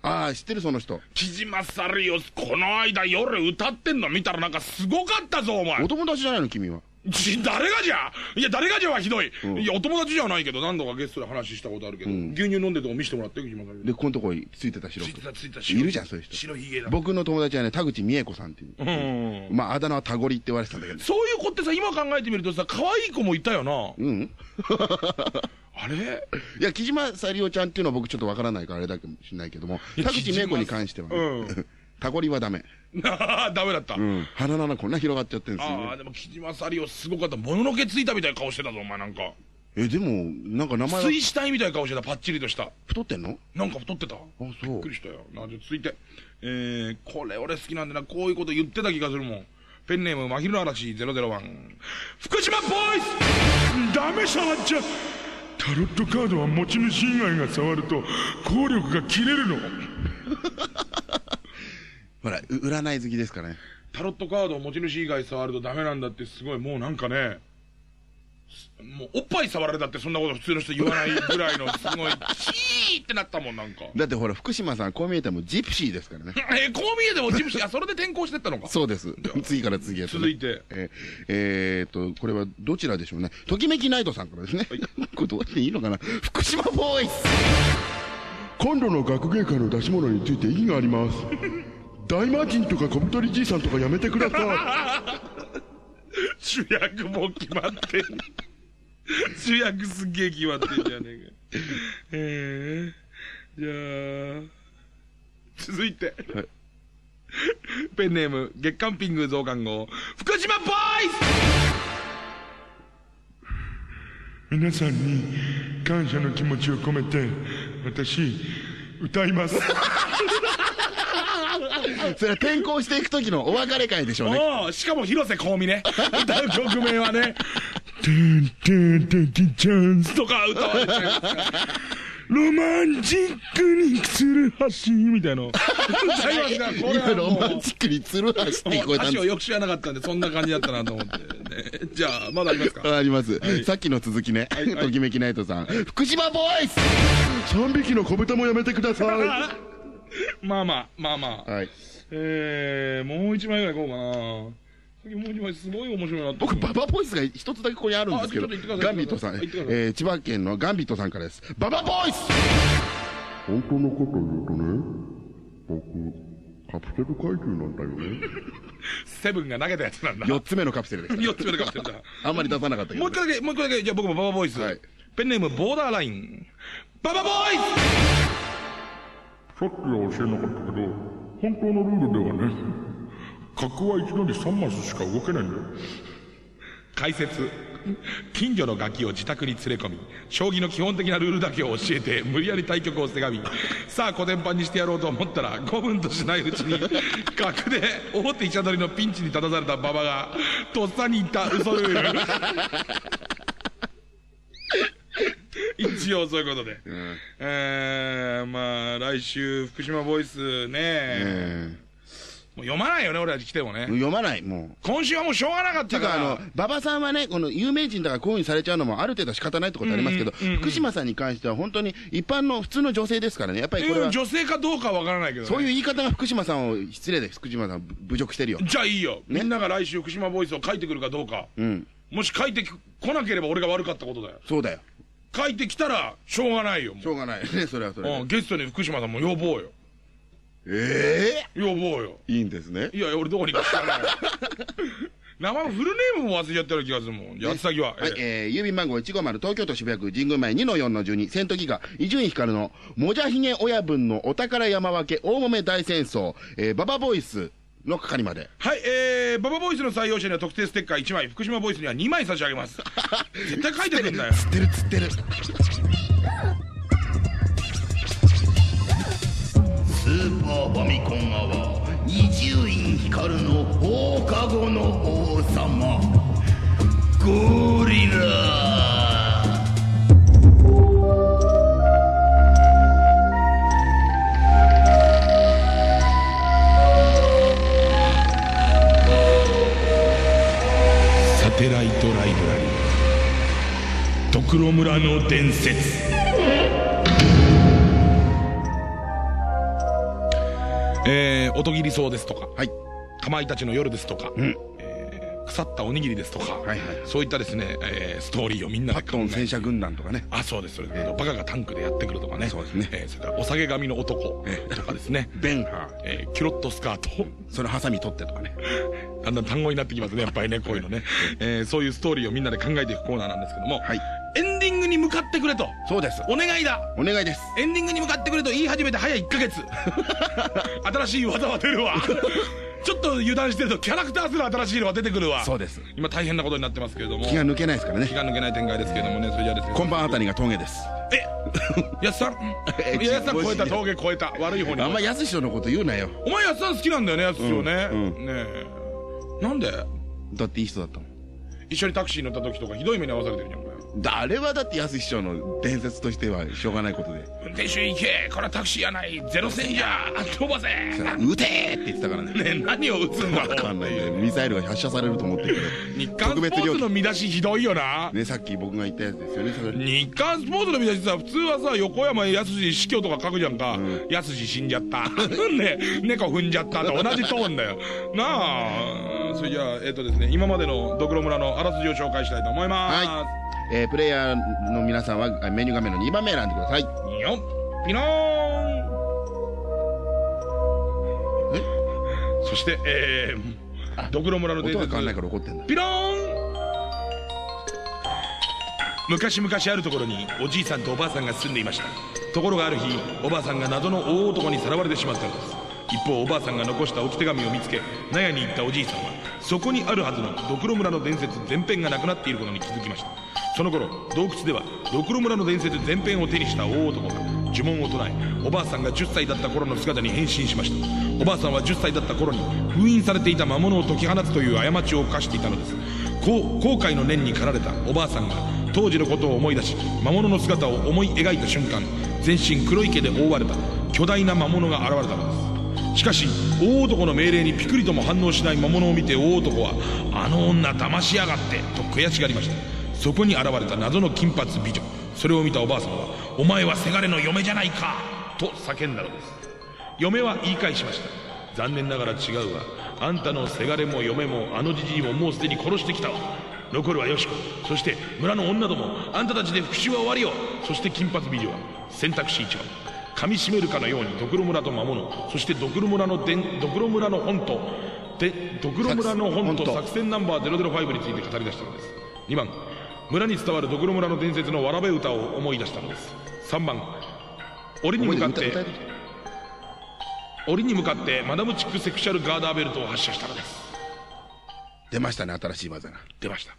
[SPEAKER 2] ああ、知ってる、その人。
[SPEAKER 1] 木島サリオこの間夜歌ってんの見たらなんかすごかったぞお前
[SPEAKER 2] お友達じゃないの、君は。
[SPEAKER 1] ち誰がじゃ？いや誰がじゃはひどい、
[SPEAKER 2] ん
[SPEAKER 1] いやお友達じゃないけど何度かゲストで話したことあるけど、
[SPEAKER 2] ん
[SPEAKER 1] 牛乳飲んでるとこ見せてもらって木島サリオ
[SPEAKER 2] で、このとこについてた白く
[SPEAKER 1] ついて。たついてた白
[SPEAKER 2] いるじゃん、そういう人。
[SPEAKER 1] 白ひげだ
[SPEAKER 2] 僕の友達はね、田口美恵子さんっていう。
[SPEAKER 1] うん
[SPEAKER 2] まあ、あだ名はタゴリって言われてたんだけど。
[SPEAKER 1] そういう子ってさ今考えてみるとさ可愛い子もいたよな
[SPEAKER 2] うん
[SPEAKER 1] あれ？
[SPEAKER 2] いや、木島サリオちゃんっていうのは僕ちょっとわからないからあれだかもしれないけども、
[SPEAKER 1] や
[SPEAKER 2] 田口美恵子に関してはね、
[SPEAKER 1] うん。
[SPEAKER 2] タゴリはダメ。
[SPEAKER 1] ダメだった、
[SPEAKER 2] うん。鼻の穴こんな広がっちゃってるんですよ。ね。
[SPEAKER 1] ああでも木島サリオすごかった。もののけついたみたいな顔してたぞお前なんか。
[SPEAKER 2] え、でも、なんか名前は。
[SPEAKER 1] 水死体みたいな顔してたパッチリとした。
[SPEAKER 2] 太ってんの？
[SPEAKER 1] なんか太ってた。
[SPEAKER 2] あ、そう。
[SPEAKER 1] びっく。りしたよ。なじゃあ続いて。えー、これ俺好きなんでな。こういうこと言ってた気がするもん。ペンネーム真昼の嵐001福島ボーイズ!
[SPEAKER 3] ダメ触っちゃタロットカードは持ち主以外が触ると効力が切れるの
[SPEAKER 2] ほら、う占い好きですからね。
[SPEAKER 1] タロットカードを持ち主以外触るとダメなんだってすごいもうなんかねすもうおっぱい触られたってそんなこと普通の人言わないぐらいのすごい チーってなったもんなんか
[SPEAKER 2] だってほら、福島さん、こう見えてもジプシーですからね。
[SPEAKER 1] えーこう見えてもジプシーあそれで転校してったのか
[SPEAKER 2] そうです。次から次へと、ね。
[SPEAKER 1] 続いて
[SPEAKER 2] えーえーっと、これはどちらでしょうね。ときめきナイトさんからですね。これどうやっていいのかな？福島ボーイス
[SPEAKER 3] 今度の学芸会の出し物について意義があります大魔神とか小太りじいさんとかやめてくださ
[SPEAKER 1] 主役も決まってん主役すっげえ決まってんじゃねえか え。ー、じゃあ続いて、
[SPEAKER 2] はい。
[SPEAKER 1] ペンネーム月刊ピング増刊号。福島ボーイ
[SPEAKER 3] い皆さんに感謝の気持ちを込めて私歌います
[SPEAKER 2] それは転校していく時のお別れ会でしょう
[SPEAKER 1] ス
[SPEAKER 2] ね。
[SPEAKER 1] しかも広瀬香美ね 歌う曲名はね「
[SPEAKER 3] てんてんてんてんチャンス
[SPEAKER 1] とか歌われちゃいますから
[SPEAKER 3] ロマンチックにする橋」
[SPEAKER 1] みたいな歌い
[SPEAKER 2] 今ロマンチックに鶴橋って聞こえたん
[SPEAKER 1] 歌詞を
[SPEAKER 2] です。
[SPEAKER 1] よく知らなかったんでそんな感じだったなと思って、ね、じゃあまだありますか
[SPEAKER 2] あります、
[SPEAKER 1] い
[SPEAKER 2] さっきの続きね、
[SPEAKER 1] いはい
[SPEAKER 2] ときめきナイトさん、福島ボーイス
[SPEAKER 3] 3匹の子豚もやめてくださ
[SPEAKER 1] まあまあまあまあ、
[SPEAKER 2] はい。
[SPEAKER 1] えー、もう一枚ぐらいいこうかな。次もう一枚すごい面白いな
[SPEAKER 2] 僕、ババボイスが一つだけここにあるんですけど、ガンビットさん、えー千葉県のガンビットさんからです。ババボイス！
[SPEAKER 3] 本当のこと言うとね僕カプセル怪獣なんだよね。
[SPEAKER 1] セブンが投げたやつなんだ。
[SPEAKER 2] 4つ目のカプセルです。
[SPEAKER 1] 4つ目のかもしれない
[SPEAKER 2] あんまり出さなかったけど
[SPEAKER 1] もう一。回だけもう一回だけじゃあ僕もババボイス、
[SPEAKER 2] はい。
[SPEAKER 1] ペンネームボーダーライン。ババボイ
[SPEAKER 4] さっきは教えなかったけど、本当のルールではね、角は一度に3マスしか動けないんだよ。
[SPEAKER 1] 解説近所のガキを自宅に連れ込み将棋の基本的なルールだけを教えて無理やり対局をせがみさあ小伝パンにしてやろうと思ったら5分としないうちに額で大手医者取りのピンチに立たされた馬場がとっさに言った嘘ルール 一応そういうことで、
[SPEAKER 2] うん。
[SPEAKER 1] えー、まあ来週福島ボイスね、
[SPEAKER 2] え。
[SPEAKER 1] もう読まないよね俺たち来てもね、
[SPEAKER 2] ー読まない、もう。
[SPEAKER 1] 今週はもうしょうがなかったか
[SPEAKER 2] ていうからあの、馬場さんはね、この有名人だからこういうふうにされちゃうのもある程度仕方ないってことありますけど、福島さんに関しては本当に一般の普通の女性ですからね、やっぱりこれは、
[SPEAKER 1] うん女性かどうかわからないけど、ね、
[SPEAKER 2] そういう言い方が福島さんを失礼で福島さんを侮辱してるよ。
[SPEAKER 1] じゃあいいよ、みんなが来週福島ボイスを書いてくるかどうか。
[SPEAKER 2] うん。
[SPEAKER 1] もし書いてこなければ俺が悪かったことだよ。
[SPEAKER 2] そうだよ。
[SPEAKER 1] 書いてきたらしょうがないよも
[SPEAKER 2] しょうがないね、それはそれで。
[SPEAKER 1] う、うん、ゲストに福島さんも呼ぼうよ。
[SPEAKER 2] え
[SPEAKER 1] 呼ぼうよ。
[SPEAKER 2] えいいんですね。
[SPEAKER 1] いや俺どこに行くかない名前もフルネームも忘れちゃったような気がするもん。やつ先は、
[SPEAKER 2] はい、
[SPEAKER 1] え
[SPEAKER 2] え。ー、郵便番号150東京都渋谷区神宮前2の4の12セントギガ伊集院光のもじゃひげ親分のお宝山分け大豆大戦争、えー、ババボイスの係まで。
[SPEAKER 1] はい、えー、ババボイスの採用者には特製ステッカー1枚、福島ボイスには2枚差し上げます。絶対書いてくんだよ。
[SPEAKER 2] 釣ってる釣ってる。スーパーファミコンアワー伊集院光の放課後の王様ゴリラ
[SPEAKER 1] テライトライブラリー。ドクロ村の伝説。えー、音切りそうですとか、
[SPEAKER 2] はい
[SPEAKER 1] かまいたちの夜ですとか、
[SPEAKER 2] ん
[SPEAKER 1] えー腐ったおにぎりですとか、
[SPEAKER 2] はいはい。
[SPEAKER 1] そういったですね、えーストーリーをみんな
[SPEAKER 2] パット
[SPEAKER 1] で考え
[SPEAKER 2] ン戦車軍団とかね。
[SPEAKER 1] あ、そうです、それで、バカがタンクでやってくるとかね。
[SPEAKER 2] そうですね。
[SPEAKER 1] えーそれから、お下げ髪の男とかですね。
[SPEAKER 2] ベンハー。
[SPEAKER 1] えーキュロットスカート。
[SPEAKER 2] そのハサミ取ってとかね。
[SPEAKER 1] だんだん単語になってきますね、やっぱりね、こういうのね。えーそういうストーリーをみんなで考えていくコーナーなんですけども、
[SPEAKER 2] はい。
[SPEAKER 1] エンディングに向かってくれと。
[SPEAKER 2] そうです。
[SPEAKER 1] お願いだ。
[SPEAKER 2] お願いです。
[SPEAKER 1] エンディングに向かってくれと言い始めて早1ヶ月。新しい技は出るわちょっと油断してるとキャラクターすら新しいのが出てくるわ。
[SPEAKER 2] そうです。
[SPEAKER 1] 今大変なことになってますけれども。
[SPEAKER 2] 気が抜けないですからね。
[SPEAKER 1] 気が抜けない展開ですけれどもねそれじゃあですね
[SPEAKER 2] 今晩あたりが峠です。
[SPEAKER 1] え やすさん？ややすさん超えた峠超えた。悪い方に。
[SPEAKER 2] あんまやすしのこと言うなよ。
[SPEAKER 1] お前やすさん好きなんだよねやすしをね、
[SPEAKER 2] うん。
[SPEAKER 1] ねえ。なんで？
[SPEAKER 2] だっていい人だったもん。
[SPEAKER 1] 一緒にタクシー乗った時とかひどい目に遭わされてるじゃん
[SPEAKER 2] あれはだって安師匠の伝説としてはしょうがないことで。
[SPEAKER 1] 運転手行け。これはタクシーやない。ゼロ戦じゃ。飛ばせ。
[SPEAKER 2] 撃てーって言ってたからね。
[SPEAKER 1] ねえ何を撃つんだ
[SPEAKER 2] わかんないよ。ミサイルが発射されると思ってるけど。
[SPEAKER 1] 日韓スポーツの見出しひどいよな。
[SPEAKER 2] ねさっき僕が言ったやつですよねそれ。
[SPEAKER 1] 日韓スポーツの見出し。さ普通はさ横山やすし死去とか書くじゃんか、やすし死んじゃった。ね猫踏んじゃった。と同じトーンだよ。なあ。それじゃあえっ、とですね今までのドクロ村のあらすじを紹介したいと思います、
[SPEAKER 2] はえープレイヤーの皆さんはあメニュー画面の2番目選んでください。
[SPEAKER 1] よっピノーン。そしてえー、ドクロ村の伝説。
[SPEAKER 2] 音が変わんないから怒ってんだ。
[SPEAKER 1] ピローン。昔々あるところにおじいさんとおばあさんが住んでいました。ところがある日おばあさんが謎の大男にさらわれてしまったのです。一方おばあさんが残した置き手紙を見つけ納屋に行ったおじいさんはそこにあるはずのドクロ村の伝説全編がなくなっていることに気づきましたその頃洞窟ではドクロ村の伝説全編を手にした大男が呪文を唱えおばあさんが10歳だった頃の姿に変身しました。おばあさんは10歳だった頃に封印されていた魔物を解き放つという過ちを犯していたのです。こう後悔の念に駆られたおばあさんが当時のことを思い出し魔物の姿を思い描いた瞬間全身黒い毛で覆われた巨大な魔物が現れたのです。しかし大男の命令にピクリとも反応しない魔物を見て大男は「あの女騙しやがって」と悔しがりました。そこに現れた謎の金髪美女。それを見たおばあさんは「お前はせがれの嫁じゃないか」と叫んだのです。嫁は言い返しました。残念ながら違うわ。あんたのせがれも嫁もあのじじいももうすでに殺してきたわ。残るはよしこ。そして村の女どもあんたたちで復讐は終わりよ。そして金髪美女は選択肢1番。噛みしめるかのようにドクロ村と魔物そしてドクロ村の伝ドクロ村の本と。でドクロ村の本と作戦ナンバー005について語り出したのです。2番村に伝わるドクロ村の伝説のわらべ歌を思い出したのです。3番。俺に向かって
[SPEAKER 2] 歌歌える
[SPEAKER 1] 檻に向かってマダムチックセクシャルガーダーベルトを発射したのです。
[SPEAKER 2] 出ましたね新しい技が。
[SPEAKER 1] 出ました。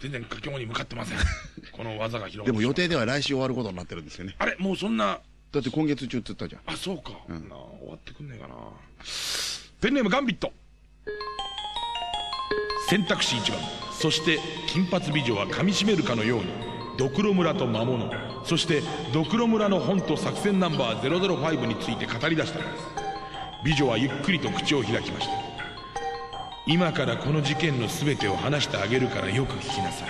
[SPEAKER 1] 全然佳境に向かってません。この技が広
[SPEAKER 2] でも予定では来週終わることになってるんですよね。
[SPEAKER 1] あれもうそんな
[SPEAKER 2] だって今月中って言ったじゃん。
[SPEAKER 1] あそうか、なあ終わってくんねえかな。ペンネームガンビット。選択肢1番そして金髪美女は噛みしめるかのようにドクロ村と魔物そしてドクロ村の本と作戦ナンバー005について語り出した。のです美女はゆっくりと口を開きました。今からこの事件の全てを話してあげるからよく聞きなさい。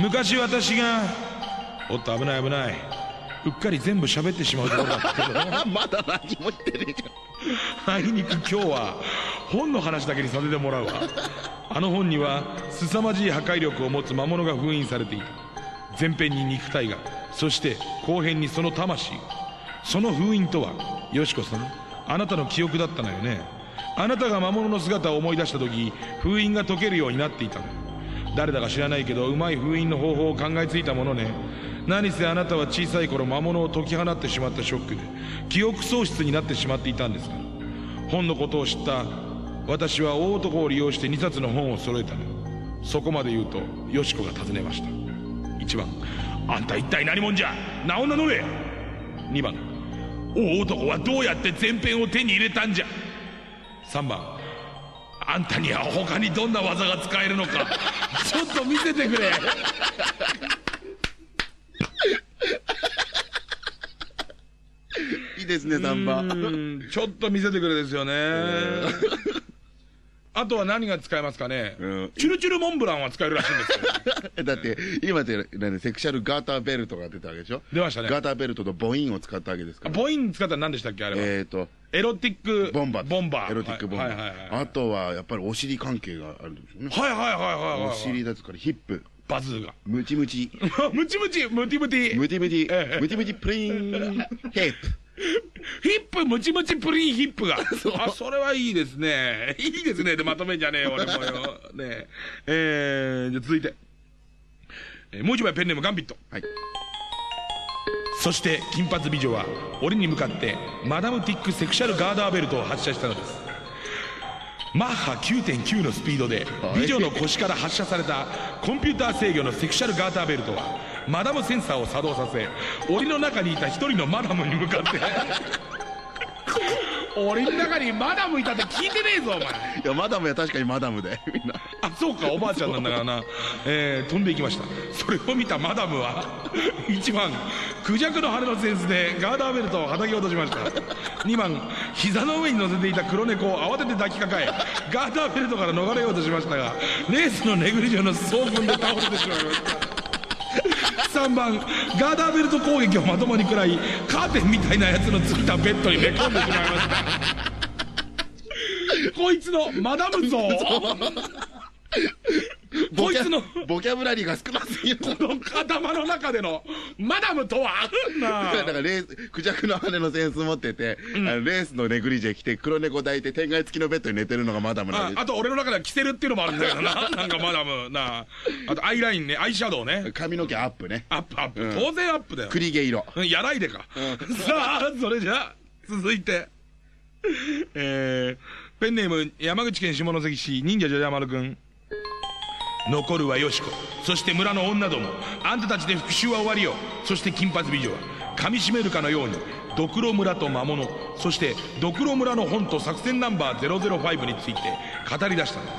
[SPEAKER 1] 昔私がおっと危ない危ない。うっかり全部喋ってしまうところだったけど
[SPEAKER 2] まだ何も言ってねえじゃん。
[SPEAKER 1] あいにく今日は本の話だけにさせてもらうわ。あの本には凄まじい破壊力を持つ魔物が封印されていた。前編に肉体がそして後編にその魂。がその封印とはよしこさんあなたの記憶だったのよね。あなたが魔物の姿を思い出した時封印が解けるようになっていたの。誰だか知らないけどうまい封印の方法を考えついたものね。何せあなたは小さい頃魔物を解き放ってしまったショックで記憶喪失になってしまっていたんですから。本のことを知った私は大男を利用して2冊の本を揃えたの。そこまで言うとよしこが尋ねました。1番あんた一体何者じゃ？名を名乗れ。2番大男はどうやって前編を手に入れたんじゃ？3番あんたには他にどんな技が使えるのか。ちょっと見せてくれ
[SPEAKER 2] いいですね3番
[SPEAKER 1] うん。ちょっと見せてくれですよね。あとは何が使えますかね、
[SPEAKER 2] うん。
[SPEAKER 1] チュルチュルモンブランは使えるらしいんですよ。
[SPEAKER 2] だって今って何セクシャルガーターベルトが出たわけでしょ？
[SPEAKER 1] 出ましたね。
[SPEAKER 2] ガーターベルトとボインを使ったわけですから。
[SPEAKER 1] ボイン使ったら何でしたっけあれは、
[SPEAKER 2] えーと
[SPEAKER 1] エロティック
[SPEAKER 2] ボンバー。
[SPEAKER 1] ボンバー。
[SPEAKER 2] エロティックボンバー、あとはやっぱりお尻関係があるんですよね。
[SPEAKER 1] はいはいはいはいはい
[SPEAKER 2] お尻ですからヒップ。
[SPEAKER 1] バズーが
[SPEAKER 2] ムチムチ。
[SPEAKER 1] ムチムチムティムティ。
[SPEAKER 2] ムティムティ。
[SPEAKER 1] ええ。
[SPEAKER 2] ムティプリン。ヘイプ
[SPEAKER 1] ヒップムチムチプリンヒップが。あそれはいいですね。いいですね。でまとめんじゃねえよ 俺もよ。ねえ。ー、じゃあ続いて、えーもう一枚ペンネームガンビット。
[SPEAKER 2] はい。
[SPEAKER 1] そして金髪美女は俺に向かってマダムティックセクシャルガーダーベルトを発射したのです。マッハ9.9のスピードで美女の腰から発射されたコンピューター制御のセクシャルガーダーベルトはマダムセンサーを作動させ檻の中にいた一人のマダムに向かって。俺の中にマダムいたって聞いてねえぞお前。
[SPEAKER 2] いやマダムは確かにマダムでみんな。
[SPEAKER 1] あそうかおばあちゃんなんだからな、えー飛んでいきました。それを見たマダムは1番クジャクの羽のセンスでガーダーベルトを叩き落としました。2番膝の上に乗せていた黒猫を慌てて抱きかかえガーダーベルトから逃れようとしましたがレースのネグリジェの総分で倒れてしまいました3番ガーダーベルト攻撃をまともに食らいカーテンみたいなやつのついたベッドに寝込んでしまいました。こいつのマダム像。こいつの。
[SPEAKER 2] ボキャブラリーが少なすぎる。
[SPEAKER 1] この頭の中でのマダムとは。な あ
[SPEAKER 2] だからレースクジャクの羽のセンス持ってて、あのレースのネグリジェ着て黒猫抱いて天外付きのベッドに寝てるのがマダムなんで
[SPEAKER 1] ああと俺の中では着せるっていうのもあるんだけどな。なんかマダムなあ。あとアイラインねアイシャドウね。
[SPEAKER 2] 髪の毛アップね。
[SPEAKER 1] アップアップ、
[SPEAKER 2] うん。
[SPEAKER 1] 当然アップだよ。
[SPEAKER 2] 栗毛色。
[SPEAKER 1] うんやらいでか、さあそれじゃあ続いて。えー、ペンネーム山口県下関市忍者じゃじゃ丸くん残るはよしこ。そして村の女ども。あんたたちで復讐は終わりよ。そして金髪美女は噛みしめるかのようにドクロ村と魔物。そしてドクロ村の本と作戦ナンバー005について語り出したのです。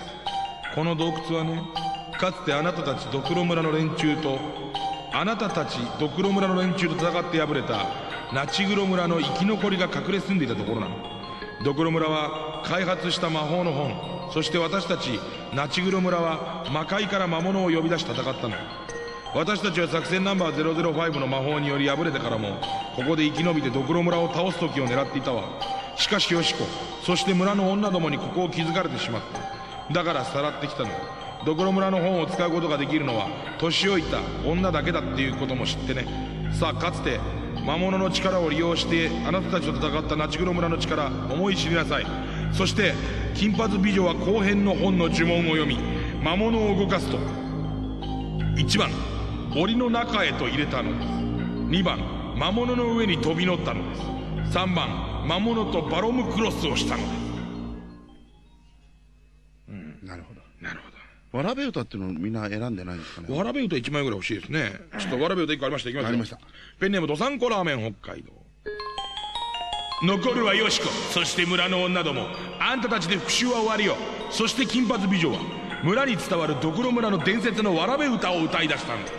[SPEAKER 1] この洞窟はねかつてあなたたちドクロ村の連中とあなたたちドクロ村の連中と戦って敗れたナチグロ村の生き残りが隠れ住んでいたところなの。ドクロ村は開発した魔法の本そして私たちナチグロ村は魔界から魔物を呼び出し戦ったの。私たちは作戦ナンバー005の魔法により敗れてからもここで生き延びてドクロ村を倒す時を狙っていたわ。しかしよしこそして村の女どもにここを気づかれてしまった。だからさらってきたの。ドクロ村の本を使うことができるのは年老いた女だけだっていうことも知ってね。さあかつて魔物の力を利用してあなたたちと戦ったナチグロ村の力思い知りなさい。そして金髪美女は後編の本の呪文を読み魔物を動かすと。1番檻の中へと入れたのです。2番魔物の上に飛び乗ったのです。3番魔物とバロムクロスをしたのです。
[SPEAKER 2] わらべ歌っていうのみんな選んでないんですかね。
[SPEAKER 1] どわらべ歌1枚ぐらい欲しいですね。ちょっとわらべ歌1個ありましたいきますよ
[SPEAKER 2] ありました。
[SPEAKER 1] ペンネームどさんこラーメン北海道。残るはよしこ。そして村の女ども。あんたたちで復讐は終わりよ。そして金髪美女は。村に伝わるドクロ村の伝説のわらべ歌を歌い出したんです。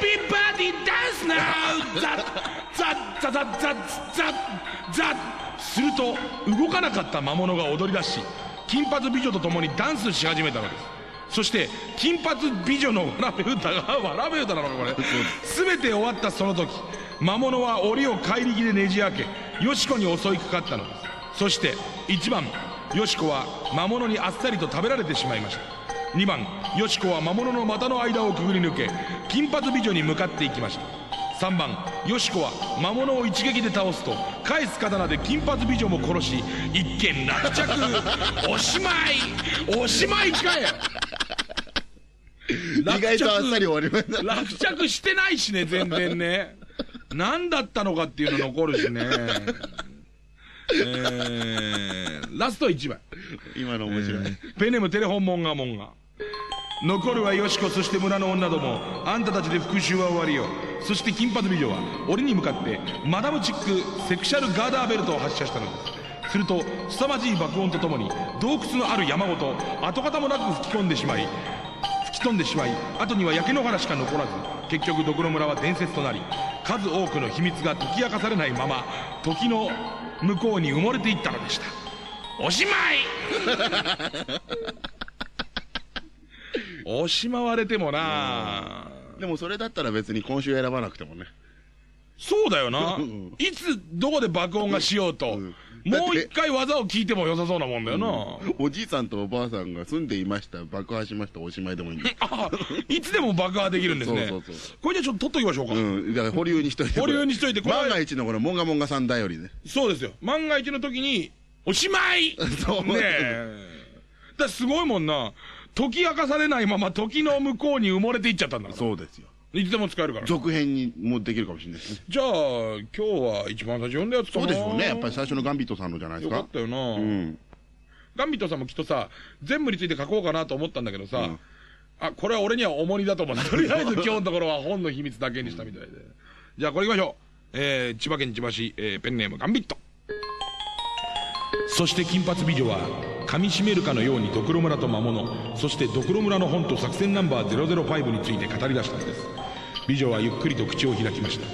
[SPEAKER 1] Everybody dance now! ザッザッザッザッザッザッザッ。すると動かなかった魔物が踊り出し金髪美女と共にダンスし始めたのです。そして金髪美女のわらべ歌がわらべ歌なのかこれ。全て終わったその時魔物は檻を怪力でねじ開けよしこに襲いかかったのです。そして1番よしこは魔物にあっさりと食べられてしまいました。2番よしこは魔物の股の間をくぐり抜け金髪美女に向かっていきました。3番よしこは魔物を一撃で倒すと返す刀で金髪美女も殺し一件落着。おしまいおしまいかよ
[SPEAKER 2] 意外とあっさり終わりました。
[SPEAKER 1] 落着してないしね全然ね。何だったのかっていうの残るしね。えー、ラスト1枚
[SPEAKER 2] 今の面白い、
[SPEAKER 1] ペンネームテレホンモンガモンガ残るはよしこそして村の女ども。あんたたちで復讐は終わりよ。そして金髪美女は俺に向かってマダムチックセクシャルガーダーベルトを発射したのです。すると凄まじい爆音とともに洞窟のある山ごと跡形もなく吹き込んでしまい吹き飛んでしまい後には焼け野原しか残らず結局ドクロ村は伝説となり数多くの秘密が解き明かされないまま時の向こうに埋もれていったのでした。おしまい! 押し回われてもな。
[SPEAKER 2] でもそれだったら別に今週選ばなくてもね。
[SPEAKER 1] そうだよな。
[SPEAKER 2] うん。
[SPEAKER 1] いつどこで爆音がしようと、
[SPEAKER 2] うん。
[SPEAKER 1] もう一回技を聞いても良さそうなもんだよな、
[SPEAKER 2] おじいさんとおばあさんが住んでいました。爆破しました。おしまいでもいいんだ
[SPEAKER 1] あいつでも爆破できるんですね。
[SPEAKER 2] そうそうそう
[SPEAKER 1] これじゃあちょっと取っときましょうか、
[SPEAKER 2] うん。だから保留にしといて
[SPEAKER 1] 保留にしといて
[SPEAKER 2] 万が一のこのモンガモンガさん頼りね。
[SPEAKER 1] そうですよ。万が一の時におしまい！
[SPEAKER 2] そう。
[SPEAKER 1] ねえ。だからすごいもんな解き明かされないまま時の向こうに埋もれていっちゃったんだから。
[SPEAKER 2] そうですよ。
[SPEAKER 1] いつでも使えるから。
[SPEAKER 2] 続編にもできるかもしれないですね。
[SPEAKER 1] じゃあ今日は一番最初読んだやつかな。
[SPEAKER 2] そうでしょうね。やっぱり最初のガンビットさんのじゃないですか。
[SPEAKER 1] よかったよな、
[SPEAKER 2] うん。
[SPEAKER 1] ガンビットさんもきっとさ全部について書こうかなと思ったんだけどさ、
[SPEAKER 2] うん。
[SPEAKER 1] あこれは俺には重荷だと思ってとりあえず 今日のところは本の秘密だけにしたみたいで。じゃあこれいきましょえー千葉県千葉市、えーペンネームガンビット。そして金髪美女は噛みしめるかのようにドクロ村と魔物そしてドクロ村の本と作戦ナンバー005について語り出したのです。美女はゆっくりと口を開きました。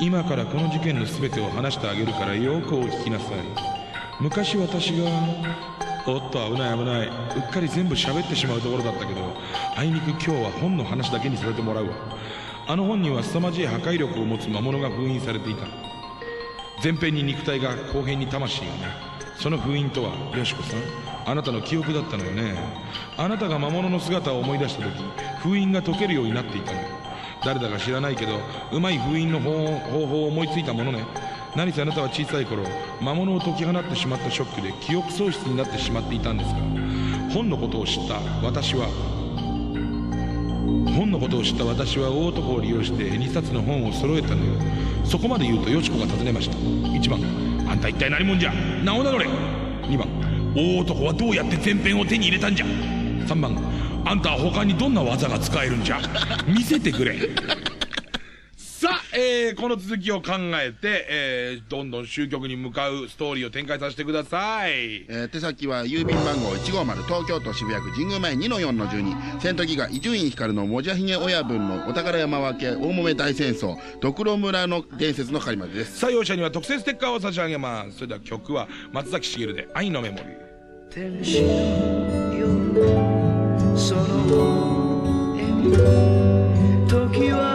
[SPEAKER 1] 今からこの事件の全てを話してあげるからよくお聞きなさい。昔私がおっと危ない危ない。うっかり全部喋ってしまうところだったけどあいにく今日は本の話だけにさせてもらうわ。あの本には凄まじい破壊力を持つ魔物が封印されていた。前編に肉体が後編に魂がね。その封印とはよしこさんあなたの記憶だったのよね。あなたが魔物の姿を思い出した時封印が解けるようになっていたの誰だか知らないけどうまい封印の方法を思いついたものね。何せあなたは小さい頃魔物を解き放ってしまったショックで記憶喪失になってしまっていたんですが本のことを知った私は本のことを知った私は大男を利用して2冊の本を揃えたのよ。そこまで言うとよしこが尋ねました。1番。あんた一体何者じゃ？名を名乗れ。2番。大男はどうやって前編を手に入れたんじゃ？3番。あんたは他にどんな技が使えるんじゃ？見せてくれ、えー、この続きを考えて、えー、どんどん終局に向かうストーリーを展開させてください。
[SPEAKER 2] えー手先は郵便番号150東京都渋谷区神宮前2の4の12戦闘機が伊集院光のもじゃひげ親分のお宝山分け大揉め大戦争ドクロ村の伝説の仮までです
[SPEAKER 1] 採用者には特製ステッカーを差し上げます。それでは曲は松崎しげるで愛のメモリー。
[SPEAKER 5] 天使のようなその時は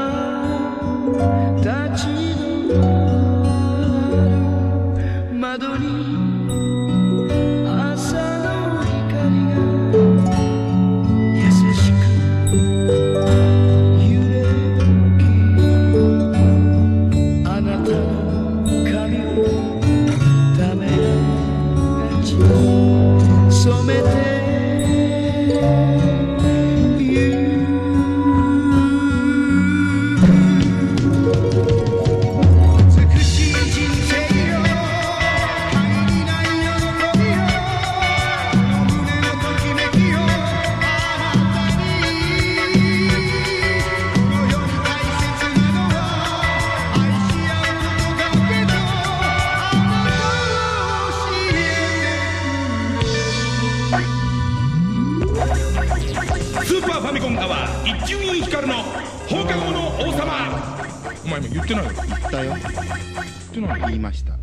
[SPEAKER 5] てないよ
[SPEAKER 1] 言い
[SPEAKER 2] ました。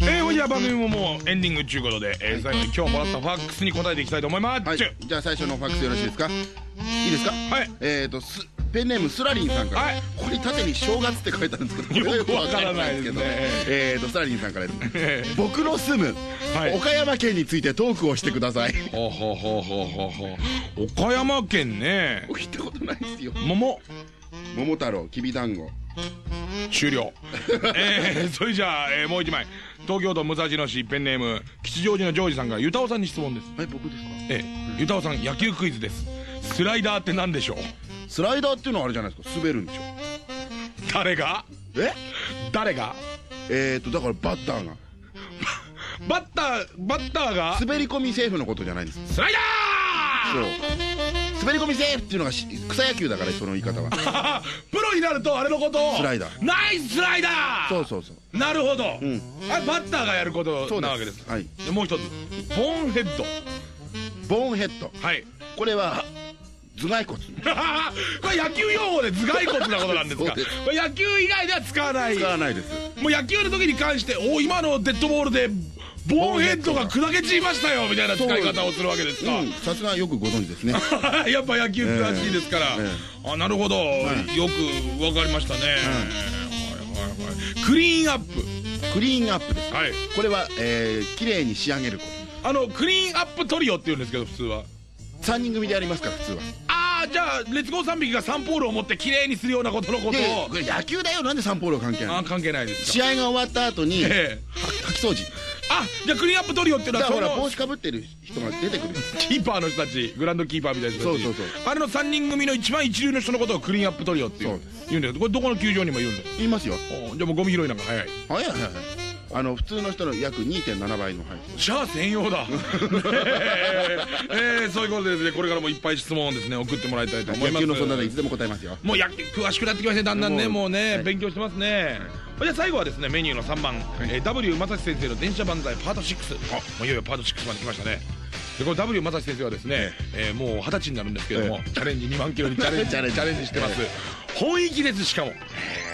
[SPEAKER 1] えー、ほいじゃあ番組ももうエンディングということで、えー、最後に今日もらったファックスに答えていきたいと思います、
[SPEAKER 2] はい。じゃあ最初のファックスよろしいですか？いいですか？
[SPEAKER 1] はい。
[SPEAKER 2] えーとすペンネームスラリンさんから、
[SPEAKER 1] はい。
[SPEAKER 2] ここに縦に正月って書いてあるんですけど
[SPEAKER 1] よくわからないですね。
[SPEAKER 2] けどえーとスラリンさんからです。
[SPEAKER 1] え
[SPEAKER 2] 僕の住む
[SPEAKER 1] はい。
[SPEAKER 2] 岡山県についてトークをしてください。
[SPEAKER 1] ほうほうほうほうほ岡山県ね。
[SPEAKER 2] 聞いたことないですよ。
[SPEAKER 1] 桃。
[SPEAKER 2] 桃太郎きびだんご
[SPEAKER 1] 終了。えー、それじゃあ、えーもう一枚。東京都武蔵野市ペンネーム吉祥寺のジョージさんがゆたおさんに質問です。
[SPEAKER 2] え僕ですか？
[SPEAKER 1] えー、ゆたおさん野球クイズです。スライダーって何でしょう？
[SPEAKER 2] スライダーっていうのはあれじゃないですか？滑るんでしょ？
[SPEAKER 1] 誰が？
[SPEAKER 2] え？
[SPEAKER 1] 誰が？
[SPEAKER 2] えーとだからバッターが。
[SPEAKER 1] バッターバッターが？
[SPEAKER 2] 滑り込みセーフのことじゃないんです。
[SPEAKER 1] スライダ
[SPEAKER 2] そう滑り込みセーフっていうのがし草野球だからその言い方は。
[SPEAKER 1] ー プロになるとあれのことを。
[SPEAKER 2] スライダー。
[SPEAKER 1] ナイススライダー。
[SPEAKER 2] そうそうそう。
[SPEAKER 1] なるほど、
[SPEAKER 2] ん。
[SPEAKER 1] あれバッターがやることなわけです
[SPEAKER 2] はい。
[SPEAKER 1] でもう一つ。ボーンヘッド。
[SPEAKER 2] ボーンヘッド。
[SPEAKER 1] はい。
[SPEAKER 2] これは頭蓋骨。
[SPEAKER 1] これ野球用語で頭蓋骨なことなんですか？野球以外では使わない。
[SPEAKER 2] 使わないです。
[SPEAKER 1] もう野球の時に関してお今のデッドボールでボーンヘッドが砕け散りましたよみたいな使い方をするわけですか、
[SPEAKER 2] うん。さすがよくご存知ですね。
[SPEAKER 1] やっぱ野球詳しいですから、
[SPEAKER 2] え
[SPEAKER 1] あなるほど、
[SPEAKER 2] い。
[SPEAKER 1] よくわかりましたね、はい。はいはいクリーンアップ。
[SPEAKER 2] クリーンアップです。
[SPEAKER 1] はい。
[SPEAKER 2] これはえー綺麗に仕上げるこ
[SPEAKER 1] あのクリーンアップトリオって言うんですけど普通は。
[SPEAKER 2] と3人組でやりますから普通は。
[SPEAKER 1] ああじゃあレッツゴー3匹が3ポールを持って綺麗にするようなことのことを。
[SPEAKER 2] これ野球だよ。なんでサンポール関係ないの？
[SPEAKER 1] あー関係ないですか。
[SPEAKER 2] 試合が終わった後には
[SPEAKER 1] え
[SPEAKER 2] き掃除
[SPEAKER 1] あじゃあクリーンアップトリオっていうの
[SPEAKER 2] だからほら
[SPEAKER 1] はその
[SPEAKER 2] 帽子かぶってる人が出てくる。
[SPEAKER 1] キーパーの人たちグラウンドキーパーみたいな人たち。
[SPEAKER 2] そうそう
[SPEAKER 1] あれの3人組の一番一流の人のことをクリーンアップトリオっていう言うんだけどこれどこの球場にも言うんだよ。
[SPEAKER 2] 言いますよ。
[SPEAKER 1] おじゃあもうゴミ拾いなんか早い。
[SPEAKER 2] はいはいはい。あの普通の人の約2.7倍の配信。
[SPEAKER 1] シャア専用だ。えーえーそういうことでですね。これからもいっぱい質問をですね送ってもらいたいと思います。
[SPEAKER 2] 野球のそんなのいつでも答えますよ。
[SPEAKER 1] もう野球詳しくなってきましたね。だんだんね
[SPEAKER 2] もう
[SPEAKER 1] ね、
[SPEAKER 2] はい。
[SPEAKER 1] 勉強してますねじゃあ最後はですねメニューの3番、えー W 正史先生の電車万歳パート6あもういよいよパート6まで来ましたね。でこの W 正史先生はですね、えーもう二十歳になるんですけども、チャレンジ2万キロに チャレンジ。
[SPEAKER 2] チャレンジ。
[SPEAKER 1] してます、本意気ですしかも、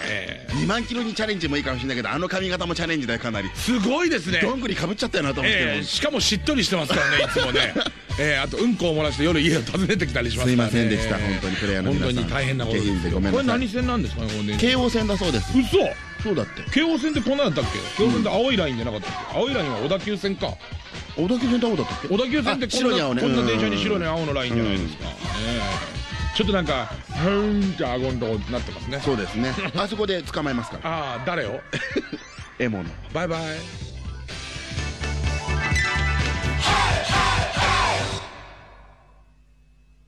[SPEAKER 1] え
[SPEAKER 2] 2万キロにチャレンジもいいかもしれないけどあの髪型もチャレンジだよかなり。
[SPEAKER 1] ーすごいですね。
[SPEAKER 2] どんぐりかぶっちゃったよなと思って、
[SPEAKER 1] えーしかもしっとりしてますからねいつもね。えーあとうんこを漏らして夜家を訪ねてきたりしますね、
[SPEAKER 2] すいませんでした。本当にプレイヤーの皆さん。
[SPEAKER 1] 本当に大変なことですこれ何線なんですかね
[SPEAKER 2] 京王線だそうです。
[SPEAKER 1] 嘘
[SPEAKER 2] そうだって。
[SPEAKER 1] 京王線ってこんなだったっけ？京王線って青いラインじゃなかったっけ、青いラインは小田急線か。
[SPEAKER 2] 小田急線って青だったっけ？
[SPEAKER 1] 小田急線ってこんな,、こんな電車に白に青のラインじゃないですか、ねちょっとなんか「ふーん」ってアゴンとこになってますね。
[SPEAKER 2] そうですね。あそこで捕まえますから。
[SPEAKER 1] ああ誰を？
[SPEAKER 2] 獲物
[SPEAKER 1] バイバイ。